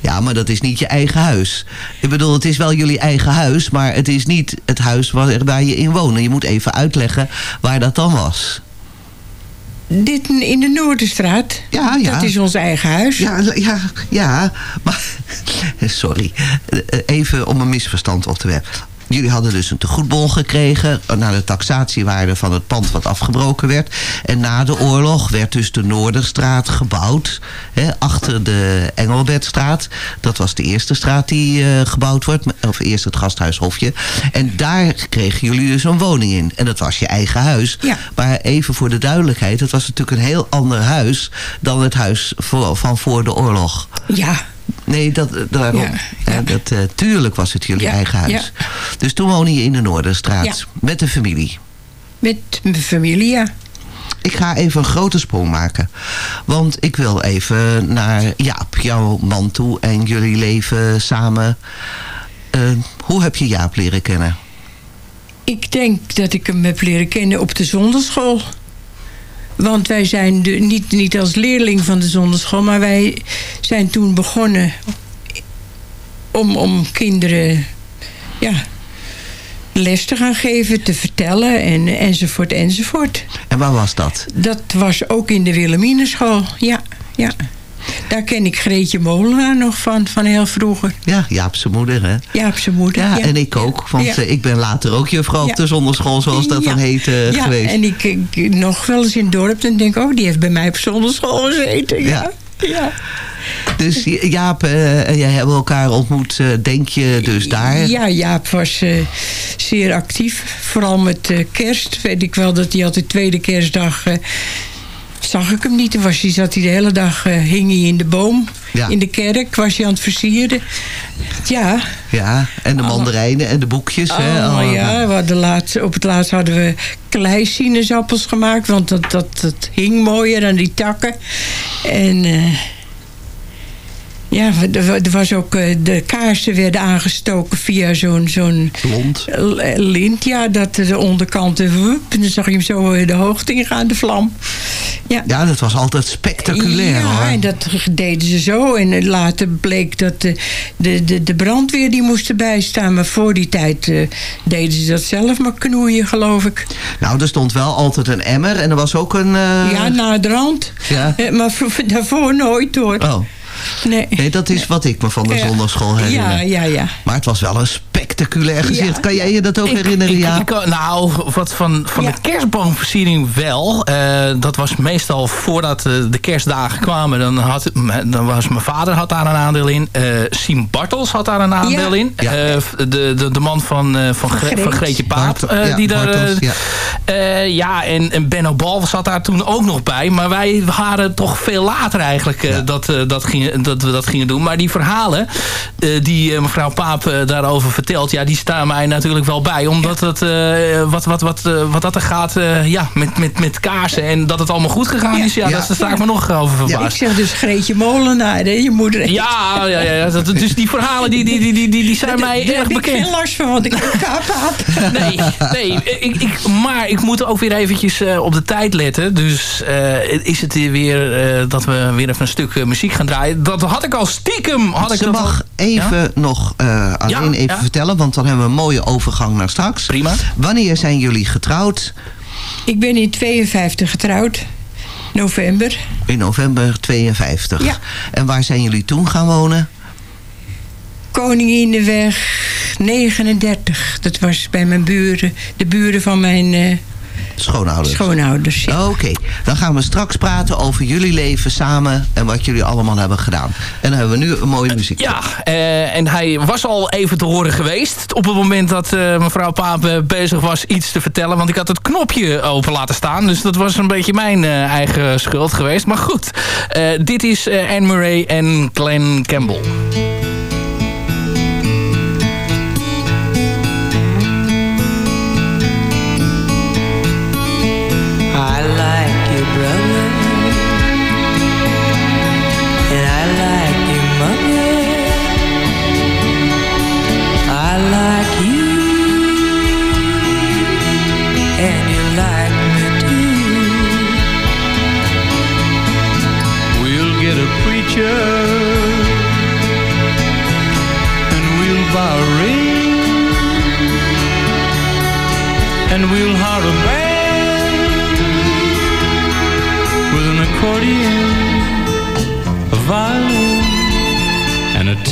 Ja, maar dat is niet je eigen huis. Ik bedoel, het is wel jullie eigen huis... maar het is niet het huis waar, waar je in woont. En je moet even uitleggen waar dat dan was. Dit in de Noorderstraat. Ja, ja. Dat is ons eigen huis. Ja, ja, ja, maar... Sorry. Eh, Even om een misverstand op te werpen. Jullie hadden dus een tegoedbon gekregen... naar de taxatiewaarde van het pand wat afgebroken werd. En na de oorlog werd dus de Noorderstraat gebouwd... Hè, achter de Engelbertstraat. Dat was de eerste straat die eh, gebouwd wordt. Of eerst het gasthuishofje. En daar kregen jullie dus een woning in. En dat was je eigen huis. Ja. Maar even voor de duidelijkheid... het was natuurlijk een heel ander huis... dan het huis voor- van voor de oorlog. Ja, Nee, dat, daarom. Ja, ja. Eh, Dat, eh, tuurlijk was het jullie Ja, eigen huis. Dus toen woonde je in de Noorderstraat. Met de familie. met mijn familie, ja. Ik ga even een grote sprong maken. Want ik wil even naar Jaap, jouw man toe. En jullie leven samen. Eh, hoe heb je Jaap leren kennen? Ik denk dat ik hem heb leren kennen op de zonderschool. Want wij zijn de, niet, niet als leerling van de zonderschool... maar wij zijn toen begonnen om, om kinderen ja, les te gaan geven, te vertellen en, enzovoort enzovoort. En waar was dat? Dat was ook in de Wilhelmineschool, ja, ja. Daar ken ik Greetje Molenaar nog van, van heel vroeger. Ja, Jaapse moeder, hè? Ja, zijn moeder. Ja, en ik ook. Want Ja. eh, ik ben later ook juffrouw op Ja. de zonderschool, zoals dat dan Ja. heet, eh, ja, geweest. en ik, ik nog wel eens in het dorp en denk, oh, die heeft bij mij op zonderschool gezeten. Ja. ja. Dus Jaap eh, en jij hebben elkaar ontmoet, denk je dus daar? Ja, Jaap was zeer actief. Vooral met kerst. Weet ik wel dat hij altijd tweede kerstdag... zag ik hem niet. Was hij, zat hij de hele dag, eh, hing hij in de boom. Ja. In de kerk was hij aan het versieren. Ja, Ja, en de mandarijnen en de boekjes. hè? Allemaal. ja, we hadden laatst, op het laatst hadden we kleisinaasappels gemaakt. Want dat, dat, dat hing mooier aan die takken. En eh, ja, er, was ook, eh, de kaarsen werden aangestoken via zo'n zo'n Lont. l- lint. Ja, dat de onderkant, eh, woep, en dan zag je hem zo eh, de hoogte ingaan, de vlam. Ja. Ja, dat was altijd spectaculair Ja, en dat deden ze zo. En eh, later bleek dat de, de, de, de brandweer die moest erbij staan. Maar voor die tijd eh, deden ze dat zelf maar knoeien, geloof ik. Nou, er stond wel altijd een emmer en er was ook een... eh, ja, naar de rand. Ja. Eh, maar voor- voor- daarvoor nooit hoor. Oh, Nee. nee, dat is wat ik me van de zondagschool herinner. Ja, ja, ja. Maar het was wel een spectaculair gezicht. Ja. Kan jij je dat ook Ik- herinneren, ik, ja? ik nou, wat van, van Ja. de kerstboomversiering wel. Eh, dat was meestal voordat eh, de kerstdagen kwamen. Dan, had, dan was mijn vader had daar een aandeel in. Eh Siem Bartels had daar een aandeel Ja. in. Ja. Eh, de, de, de man van, eh, van, Gre- van Greetje Paap. Bart- eh, die daar, Bartels, ja. eh, ja, en, en Benno Bal zat daar toen ook nog bij. Maar wij waren toch veel later eigenlijk eh, Ja. dat, dat, gingen, dat we dat gingen doen. Maar die verhalen eh, die mevrouw Paap daarover vertelt... ja, die staan mij natuurlijk wel bij. Omdat het, eh, wat, wat, wat, eh, wat dat er gaat eh, ja, met, met, met kaarsen... en dat het allemaal goed gegaan is, ja, Ja. daar sta ik me nog over Ik verbaasd. zeg dus Greetje Molenaar, hè, je moeder. Ja, ja, ja, dat, dus die verhalen die, die, die, die, die, zijn mij erg heb ik bekend. geen last van, want ik heb kaap. Nee, nee ik, ik, maar ik moet ook weer eventjes op de tijd letten. Dus is het hier weer dat we weer even een stuk muziek gaan draaien. Dat had ik al stiekem. Had ik Ze mag al- even nog alleen even. Vertellen, want dan hebben we een mooie overgang naar straks. Prima. Wanneer zijn jullie getrouwd? Ik ben in 52 getrouwd. November. In november 52. Ja. En waar zijn jullie toen gaan wonen? Koninginnenweg 39. Dat was bij mijn buren. De buren van mijn eh, Schoonouders. schoonouders. ja. Oké, dan gaan we straks praten over jullie leven samen en wat jullie allemaal hebben gedaan. En dan hebben we nu een mooie muziek. Ja, eh, en hij was al even te horen geweest. Op het moment dat eh, mevrouw Paap eh, bezig was iets te vertellen. Want ik had het knopje open laten staan. Dus dat was een beetje mijn eh, eigen schuld geweest. Maar goed, eh, dit is eh, Anne Murray en Glenn Campbell.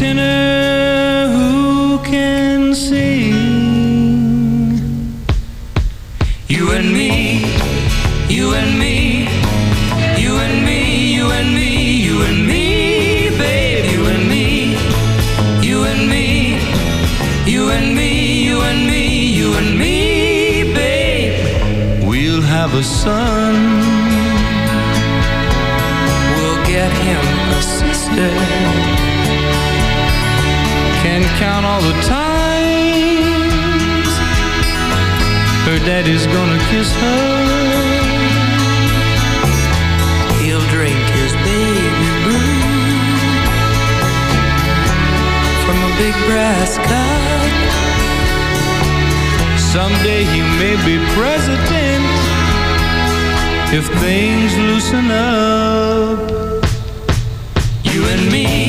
Tenor who can sing. You and me, you and me, you and me, you and me, you and me, babe, you and me, you and me, you and me, you and me, you and me, babe. We'll have a son. We'll get him a sister. Count all the times her daddy's gonna kiss her. He'll drink his baby blue from a big brass cup. Someday he may be president if things loosen up. You and me,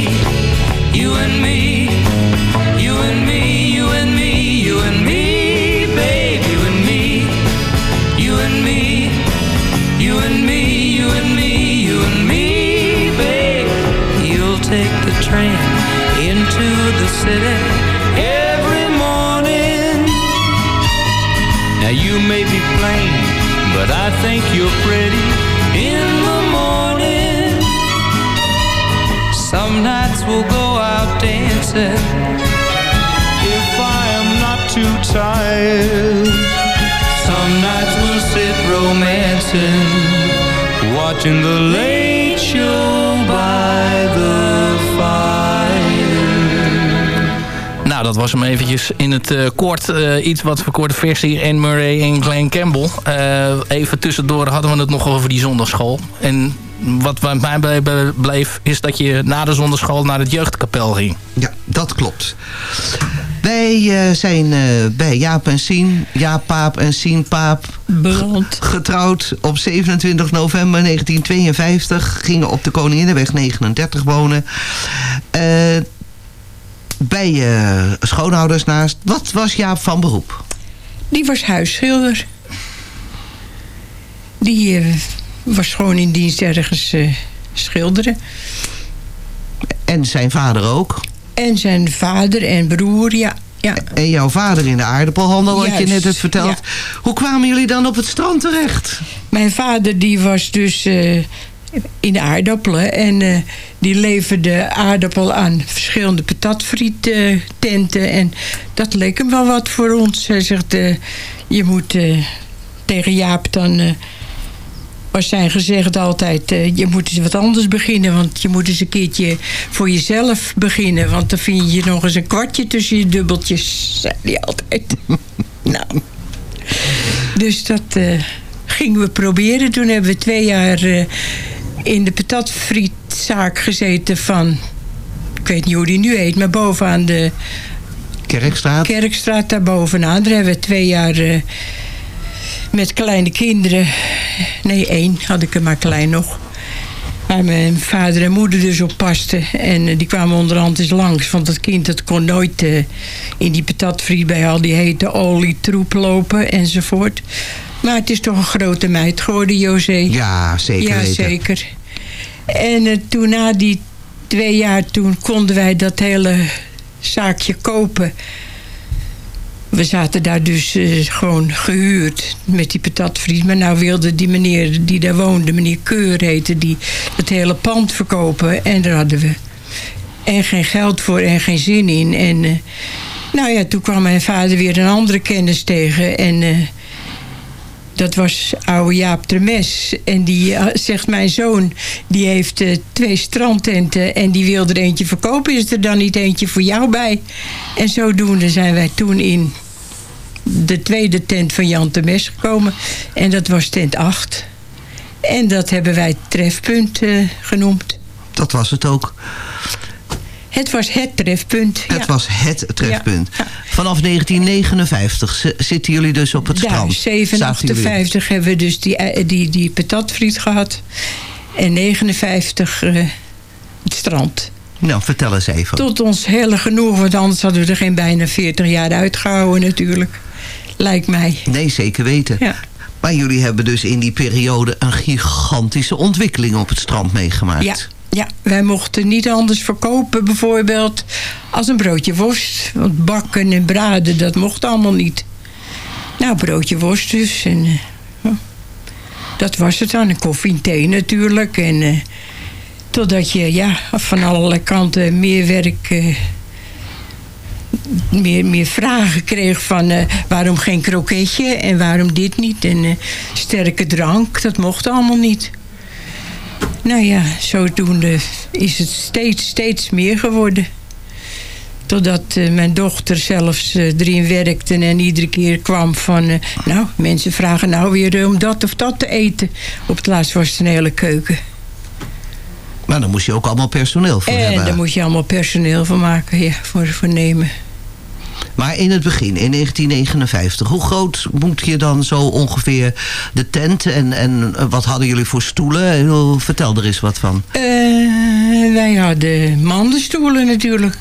think you're pretty in the morning. Some nights we'll go out dancing if I am not too tired. Some nights we'll sit romancing, watching the late dat was hem eventjes in het eh, kort. eh, iets wat verkorte versie. Anne Murray en Glenn Campbell. Eh, even tussendoor hadden we het nog over die zondagschool. En wat bij mij ble- ble- bleef... is dat je na de zondagschool naar het jeugdkapel ging. Ja, dat klopt. Wij eh, zijn eh, bij Jaap en Sien, Jaap Paap en Sien Paap Beland. getrouwd op 27 november 1952. Gingen op de Koninginnenweg 39 wonen. Eh, bij eh, schoonouders naast. Wat was Jaap van beroep? Die was huisschilder. Die eh, was gewoon in dienst ergens eh, schilderen. En zijn vader ook. En zijn vader en broer, ja. ja. En jouw vader in de aardappelhandel, wat je net hebt verteld. ja. Hoe kwamen jullie dan op het strand terecht? Mijn vader die was dus in de aardappelen. En eh, die leverde aardappel aan verschillende patatfriet eh, tenten. En dat leek hem wel wat voor ons. Hij zegt, eh, je moet eh, tegen Jaap dan... eh, was zijn gezegd altijd, eh, je moet eens wat anders beginnen. Want je moet eens een keertje voor jezelf beginnen. Want dan vind je nog eens een kwartje tussen je dubbeltjes. Zei hij altijd. nou. Dus dat eh, gingen we proberen. Toen hebben we twee jaar eh, in de patatfrietzaak gezeten van... Ik weet niet hoe die nu heet, maar bovenaan de Kerkstraat. Kerkstraat daar bovenaan. Daar hebben we twee jaar eh, met kleine kinderen... Nee, één had ik er maar klein nog. Waar mijn vader en moeder dus op pasten. En eh, die kwamen onderhand eens langs. Want dat kind dat kon nooit eh, in die patatfriet bij al die hete olie troep lopen enzovoort. Maar het is toch een grote meid geworden, José. Ja, zeker Ja, weten. zeker. En eh, toen na die twee jaar, toen konden wij dat hele zaakje kopen. We zaten daar dus eh, gewoon gehuurd met die patatfries. Maar nou wilde die meneer die daar woonde, meneer Keur heette, die het hele pand verkopen. En daar hadden we en geen geld voor en geen zin in. En eh, nou ja, toen kwam mijn vader weer een andere kennis tegen. En dat was oude Jaap Tremes. En die eh, zegt, mijn zoon, die heeft eh, twee strandtenten... en die wil er eentje verkopen. Is er dan niet eentje voor jou bij? En zodoende zijn wij toen in de tweede tent van Jan Tremes gekomen. En dat was tent 8. En dat hebben wij trefpunt eh, genoemd. Dat was het ook. Het was het trefpunt. Het ja. was het trefpunt. Vanaf 1959 zi- zitten jullie dus op het Daar, strand. 57 hebben we dus die, eh, die, die patatfriet gehad. En 59 eh, het strand. Nou, vertel eens even. Tot ons hele genoeg, want anders hadden we er geen bijna 40 jaar uitgehouden natuurlijk. Lijkt mij. Nee, zeker weten. Ja. Maar jullie hebben dus in die periode een gigantische ontwikkeling op het strand meegemaakt. Ja, ja, wij mochten niet anders verkopen bijvoorbeeld als een broodje worst. Want bakken en braden, dat mocht allemaal niet. Nou, broodje worst dus. En, eh, dat was het dan. Koffie en thee natuurlijk. En, eh, totdat je ja, van allerlei kanten meer werk... eh, meer, meer vragen kreeg van waarom geen kroketje en waarom dit niet. En sterke drank, dat mocht allemaal niet. Nou ja, zodoende is het steeds, steeds meer geworden. Totdat eh, mijn dochter zelfs eh, erin werkte en iedere keer kwam van... eh, nou, mensen vragen nou weer om dat of dat te eten. Op het laatst was het een hele keuken. Maar dan moest je ook allemaal personeel voor en hebben. daar moet je allemaal personeel van maken, ja, voor, voor nemen. Maar in het begin, in 1959, hoe groot moet je dan zo ongeveer de tent? En, en wat hadden jullie voor stoelen? Hoe- Vertel er eens wat van. Eh, wij hadden mandenstoelen natuurlijk.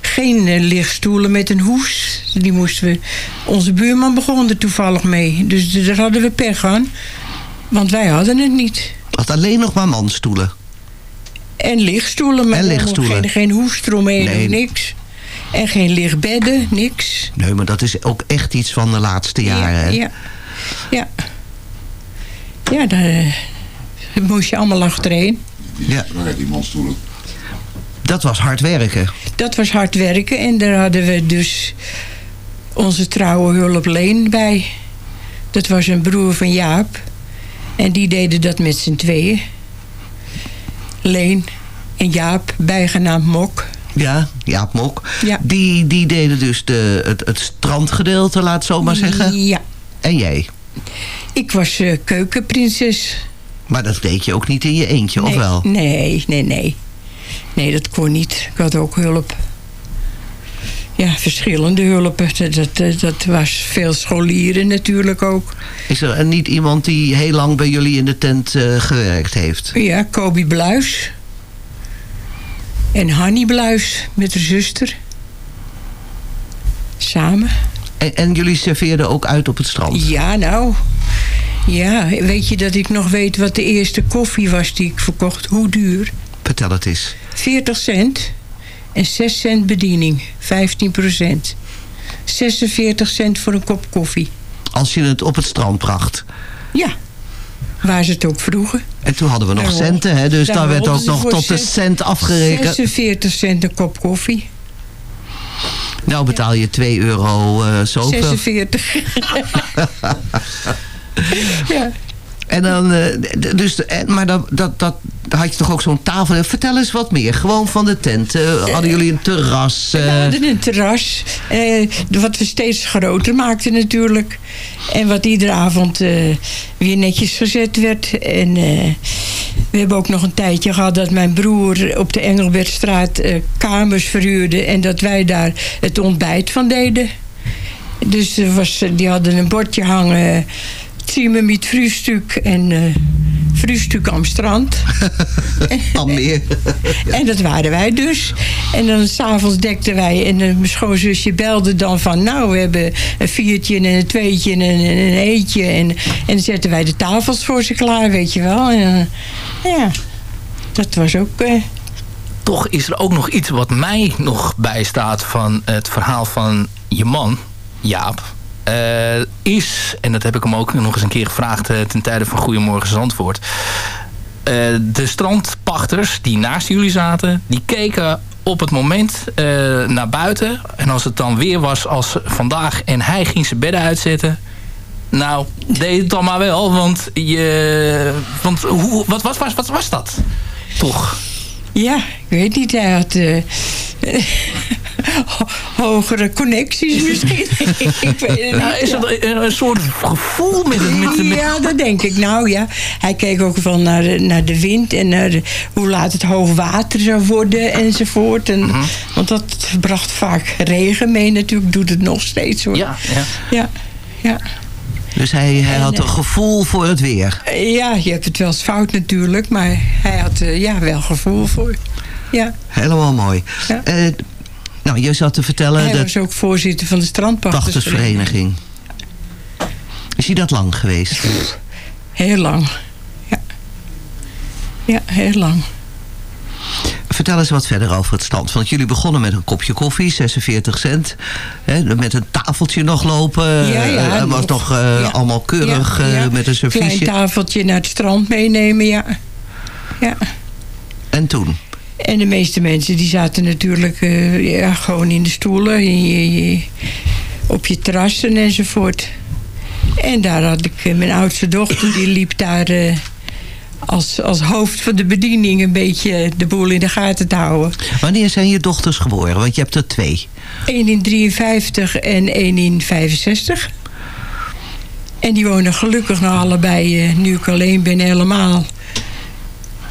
Geen eh, lichtstoelen met een hoes. Die moesten we... Onze buurman begon er toevallig mee. Dus daar hadden we pech aan. Want wij hadden het niet. Had alleen nog maar manstoelen. En lichtstoelen. Maar En lichtstoelen. Geen, geen hoes eromheen Nee. of niks. En geen lichtbedden, niks. Nee, maar dat is ook echt iets van de laatste jaren. hè? Ja, ja. Ja, daar eh, moest je allemaal achterheen. Ja. die manstoelen. Dat was hard werken. Dat was hard werken en daar hadden we dus onze trouwe hulp Leen bij. Dat was een broer van Jaap. En die deden dat met z'n tweeën. Leen en Jaap, bijgenaamd Mok. Ja, Jaap Mok. Ja. Die, die deden dus de, het, het strandgedeelte, laat het zo maar zeggen. Ja. En jij? Ik was eh, keukenprinses. Maar dat deed je ook niet in je eentje, of nee, wel? Nee, nee, nee. Nee, dat kon niet. Ik had ook hulp. Ja, verschillende hulpen. Dat, dat, dat was veel scholieren natuurlijk ook. Is er niet iemand die heel lang bij jullie in de tent eh, gewerkt heeft? Ja, Kobi Bluis. En Hanny Bluis met haar zuster. Samen. En, en jullie serveerden ook uit op het strand? Ja, nou. Ja, weet je dat ik nog weet wat de eerste koffie was die ik verkocht? Hoe duur? Vertel het eens. 40 cent en 6 cent bediening. 15 procent. 46 cent voor een kop koffie. Als je het op het strand bracht. Ja, waar ze het ook vroegen. En toen hadden we nog centen, hè? dus daar werd ook nog tot de cent afgerekend. 46 cent een kop koffie. Nou betaal je 2 euro eh zoveel. 46. ja. En dan, eh, dus, en- maar dat, dat, dat had je toch ook zo'n tafel. Vertel eens wat meer. Gewoon van de tent. Eh, hadden jullie een terras? We eh, hadden een terras, eh, wat we steeds groter maakten natuurlijk. En wat iedere avond eh, weer netjes gezet werd. En eh, we hebben ook nog een tijdje gehad dat mijn broer op de Engelbertstraat eh, kamers verhuurde. En dat wij daar het ontbijt van deden. Dus er was, die hadden een bordje hangen. Zimmer met frühstuk en eh frühstuk am strand. Al meer. En dat waren wij dus. En dan s'avonds dekten wij. En eh, mijn schoonzusje belde dan van... nou, we hebben een viertje en een tweetje en een, en een eentje. En, en dan zetten wij de tafels voor ze klaar, weet je wel. En, eh, ja, dat was ook... eh, Toch is er ook nog iets wat mij nog bijstaat van het verhaal van je man, Jaap. Eh, is, en dat heb ik hem ook nog eens een keer gevraagd eh, ten tijde van Goedemorgen Zandvoort. Eh, de strandpachters die naast jullie zaten, die keken op het moment naar buiten. En als het dan weer was als vandaag en hij ging zijn bedden uitzetten. Nou, deed het dan maar wel, want je... Want hoe, wat, was, wat was dat? Toch? ja, ik weet niet. Hij had... hogere connecties misschien. ik weet het niet. Nou, is ja. het een, een soort gevoel met het... Met, met, Ja, dat denk ik. Nou ja, hij keek ook wel naar de, naar de wind en naar de- hoe laat het hoog water zou worden enzovoort. En, Mhm. Want dat bracht vaak regen mee natuurlijk, doet het nog steeds hoor. Ja, ja. ja. ja. Dus hij, hij had een gevoel voor het weer. Eh, Ja, je hebt het wel eens fout natuurlijk, maar hij had eh, ja, wel gevoel voor. ja. Helemaal mooi. Ja. Eh, nou, je zat te vertellen Hij dat was ook voorzitter van de strandpachtersvereniging. pachtersvereniging. Is hij dat lang geweest? Heel lang. Ja. Ja, heel lang. Vertel eens wat verder over het stand. Want jullie begonnen met een kopje koffie, 46 cent. Hè, met een tafeltje nog lopen. Ja, ja, Eh, Het was nog. nog eh, Ja. allemaal keurig Ja, eh, met een Klein serviesje. tafeltje naar het strand meenemen, ja. Ja. En toen? En de meeste mensen die zaten natuurlijk eh, ja, gewoon in de stoelen, in op je terrassen enzovoort. En daar had ik eh, mijn oudste dochter, die liep daar eh, als, als hoofd van de bediening een beetje de boel in de gaten te houden. Wanneer zijn je dochters geboren? Want je hebt er twee. Eén in 53 en één in 65. En die wonen gelukkig nog allebei, nu ik alleen ben, helemaal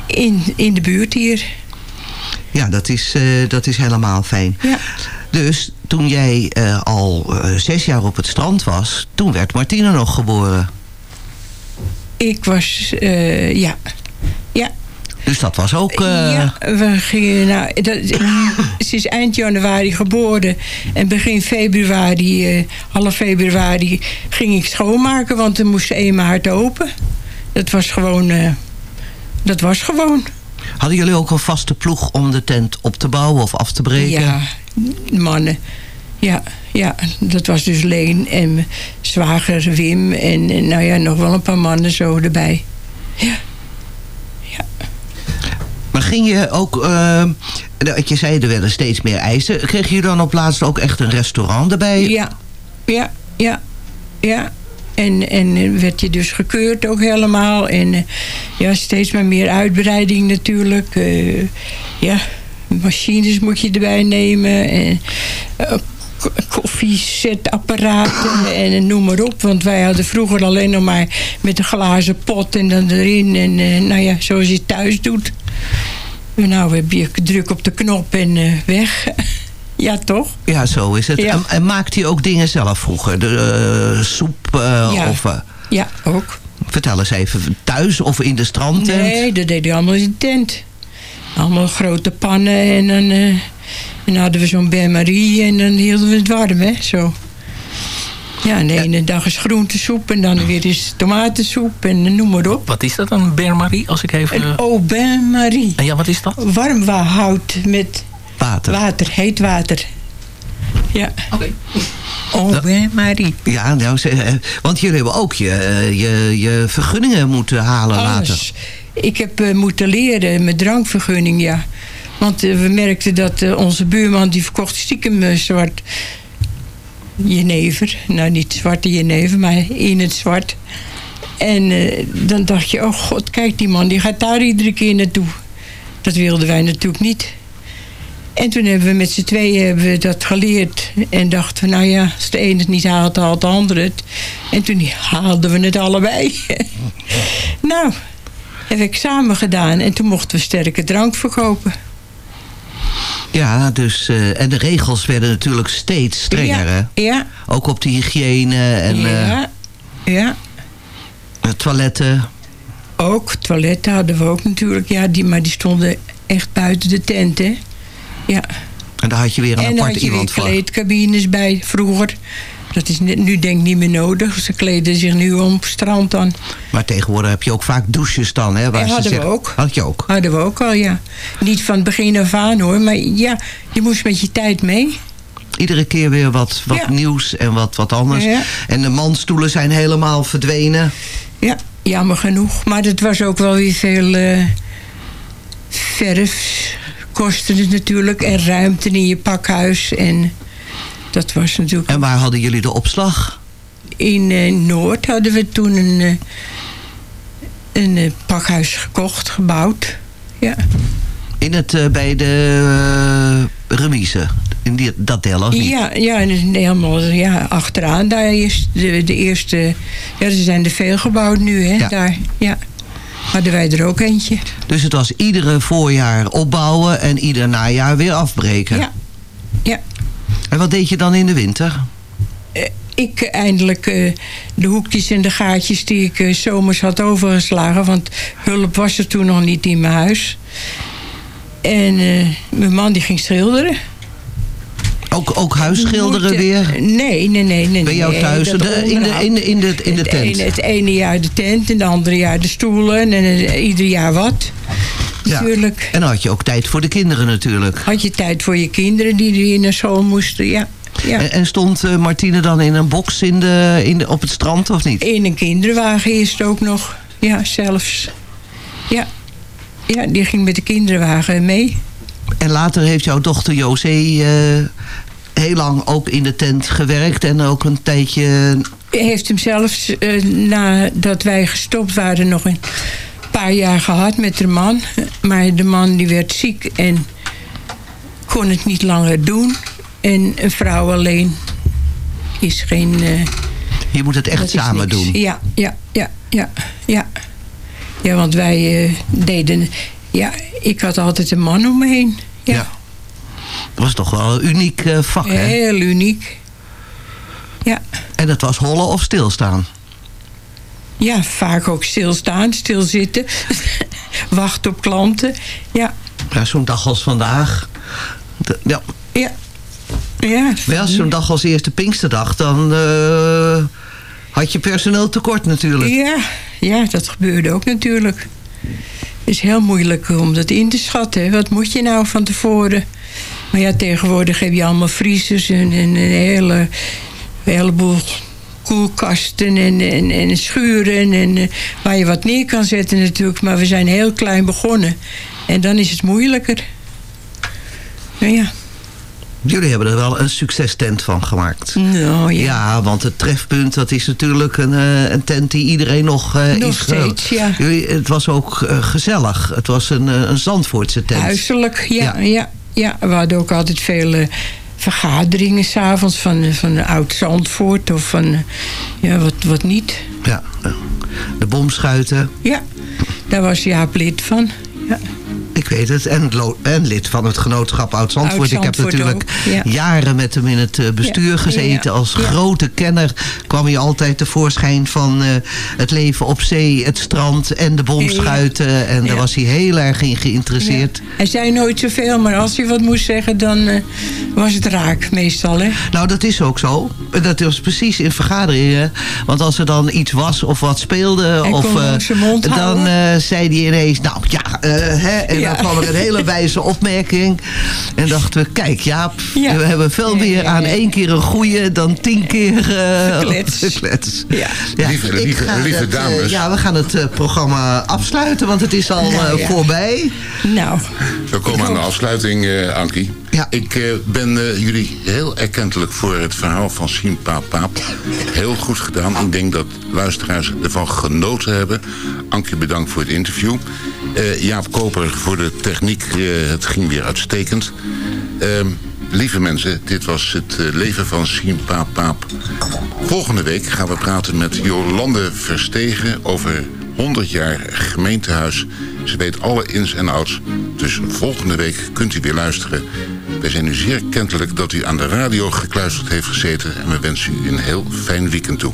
in, in de buurt hier. Ja, dat is, eh, dat is helemaal fijn. Ja. Dus toen jij eh, al eh, zes jaar op het strand was... toen werd Martine nog geboren. Ik was, ja. Ja, Dus dat was ook... ja, we gingen, nou, dat, ze is eind januari geboren. En begin februari, half februari, ging ik schoonmaken. Want er moest één maart open. Dat was gewoon, dat was gewoon. Hadden jullie ook een vaste ploeg om de tent op te bouwen of af te breken? Ja, mannen. Ja, ja, dat was dus Leen en zwager Wim. En, en nou ja, nog wel een paar mannen zo erbij. Ja. Maar ging je ook... wat je zei, er werden steeds meer eisen. Kreeg je dan op laatst ook echt een restaurant erbij? Ja, ja, ja, ja. En, en werd je dus gekeurd ook helemaal. En eh, ja, steeds maar meer uitbreiding natuurlijk. Eh, ja, machines moet je erbij nemen. En eh, koffiezetapparaten en noem maar op. Want wij hadden vroeger alleen nog maar met een glazen pot en dan erin. En nou ja, zoals je thuis doet. Nou, heb je druk op de knop en weg. ja, toch? Ja, zo is het. Ja. En, en maakte je ook dingen zelf vroeger? De eh, soep eh, Ja. of... eh, Ja, ook. vertel eens even, thuis of in de strandtent? Nee, dat deed hij allemaal in de tent. Allemaal grote pannen en dan, eh, en dan hadden we zo'n bain-marie en dan hielden we het warm, hè, zo. Ja, en de ene dag is groentesoep en dan weer is tomatensoep en noem maar op. Wat is dat, een bain-marie, als ik even... Een au bain-marie. En ja, wat is dat? Warm wa- hout met Water. water, heet water. Ja. Oké. Au bain-marie. Ja, nou, eh, want jullie hebben ook je, eh, je, je vergunningen moeten halen later. Alles. Ik heb eh, moeten leren met drankvergunning, ja. Want eh, we merkten dat eh, onze buurman die verkocht stiekem eh, zwart jenever. Nou, niet zwarte jenever, maar in het zwart. En eh, dan dacht je, oh god, kijk die man, die gaat daar iedere keer naartoe. Dat wilden wij natuurlijk niet. En toen hebben we met z'n tweeën hebben we dat geleerd. En dachten we, nou ja, als de ene het niet haalt, haalt de andere het. En toen haalden we het allebei. nou, heb ik samen gedaan. En toen mochten we sterke drank verkopen. Ja, dus, eh, en de regels werden natuurlijk steeds strenger, hè? Ja, Ook op de hygiëne en eh, ja, ja. de toiletten. Ook, toiletten hadden we ook natuurlijk. Ja, die, maar die stonden echt buiten de tent, hè. Ja. En daar had je weer een en dan apart had je iemand voor. kleedcabines bij vroeger. Dat is nu denk ik niet meer nodig. Ze kleden zich nu om op het strand dan. Maar tegenwoordig heb je ook vaak douches dan, hè? Waar Ja, ze hadden we zeggen- ook. Had je ook. Hadden we ook al, ja. Niet van het begin af aan hoor. Maar ja, je moest met je tijd mee. Iedere keer weer wat, wat Ja. nieuws en wat, wat anders. Ja. En de mandstoelen zijn helemaal verdwenen. Ja, jammer genoeg. Maar het was ook wel weer veel eh verf. Kostte het natuurlijk. En ruimte in je pakhuis. En dat was natuurlijk... En waar hadden jullie de opslag? In eh, Noord hadden we toen een, eh, een eh, pakhuis gekocht, gebouwd. Ja. In het, bij de remise. In die, dat deel, of niet? Ja, ja, helemaal ja, achteraan. Daar is de, de eerste... Ja, er zijn er veel gebouwd nu, hè. Ja. Daar, ja. Hadden wij er ook eentje. Dus het was iedere voorjaar opbouwen en ieder najaar weer afbreken. Ja. Ja. En wat deed je dan in de winter? ik eindelijk eh, de hoekjes en de gaatjes die ik eh, zomers had overgeslagen. Want hulp was er toen nog niet in mijn huis. En eh, mijn man die ging schilderen. Ook, ook huisschilderen weer? Nee, nee, nee. nee Bij jou nee, thuis? De- in de- in de- in de- in de het tent? Ene, het ene jaar de tent en het andere jaar de stoelen. En ieder jaar wat. Ja. Natuurlijk. En dan had je ook tijd voor de kinderen natuurlijk. Had je tijd voor je kinderen die weer naar school moesten, ja. ja. En, stond eh, Martine dan in een box in de, in de, op het strand of niet? In een kinderwagen is het ook nog. Ja, zelfs. Ja. Ja, die ging met de kinderwagen mee. En later heeft jouw dochter José eh, heel lang ook in de tent gewerkt. En ook een tijdje... heeft hem zelfs eh, nadat wij gestopt waren nog een paar jaar gehad met de man. Maar de man die werd ziek en kon het niet langer doen. En een vrouw alleen is geen... eh, Je moet het echt samen niks. doen. Ja, ja, ja, ja, ja. Ja, want wij eh, deden... Ja, ik had altijd een man om me heen. Ja, was toch wel een uniek eh, vak, hè? heel uniek. Ja. En dat was hollen of stilstaan. Ja, vaak ook stilstaan, stilzitten. Wachten op klanten. Ja, Ja, zo'n dag als vandaag. De- ja. ja. Ja, ja, zo'n dag als eerste Pinksterdag, dan eh, had je personeel tekort natuurlijk. ja, ja, dat gebeurde ook natuurlijk. Het is heel moeilijk om dat in te schatten. hè. Wat moet je nou van tevoren? Maar ja, tegenwoordig heb je allemaal vriezers en, en een hele, een heleboel koelkasten en, en, en schuren. En, eh, waar je wat neer kan zetten natuurlijk. Maar we zijn heel klein begonnen. En dan is het moeilijker. Nou ja. Jullie hebben er wel een succestent van gemaakt. Nou ja. Ja, want het trefpunt, dat is natuurlijk een, eh, een tent die iedereen nog, Nog is steeds, ja. Jullie, het was ook gezellig. Het was een, een Zandvoortse tent. Huiselijk, ja, Ja. ja. Ja, We hadden ook altijd veel eh, vergaderingen s'avonds van, eh, van Oud-Zandvoort of van eh, ja, wat, wat niet. Ja, ja. de bomschuiten. Ja, daar was Jaap lid van. Ja. Ik weet het. En, lid van het genootschap Oud-Zandvoort. Ik heb natuurlijk ja. jaren met hem in het eh, bestuur Ja, gezeten. Als grote kenner kwam hij altijd tevoorschijn van eh, het leven op zee, het strand en de bomschuiten. En daar was hij heel erg in geïnteresseerd. Hij zei nooit zoveel, maar als hij wat moest zeggen, dan eh, was het raak meestal. Hè? Nou, dat is ook zo. Dat was precies in vergaderingen. Want als er dan iets was of wat speelde... Of, dan zei hij ineens... Nou ja, hè, Ja. dan kwam er een hele wijze opmerking. En dachten we, kijk Jaap... Ja. we hebben veel meer aan één keer een goeie... dan tien keer eh Geklets. geklets. Ja. Lieve- lieve- ga lieve het, eh, dames. ja, we gaan het eh, programma afsluiten... want het is al Nou eh, ja. voorbij. Nou, We komen aan de afsluiting, eh, Ankie. Ja. Ik eh, ben eh, jullie heel erkentelijk voor het verhaal van Siem Paap Paap. Heel goed gedaan. Ik denk dat luisteraars ervan genoten hebben. Ankie, bedankt voor het interview. Eh, Jaap Koper voor de techniek. het ging weer uitstekend. Ehm, lieve mensen, dit was het leven van Siem Paap Paap. Volgende week gaan we praten met Jolande Verstegen over 100 jaar gemeentehuis. Ze weet alle ins en outs. Dus volgende week kunt u weer luisteren. Wij zijn u zeer kentelijk dat u aan de radio gekluisterd heeft gezeten. En we wensen u een heel fijn weekend toe.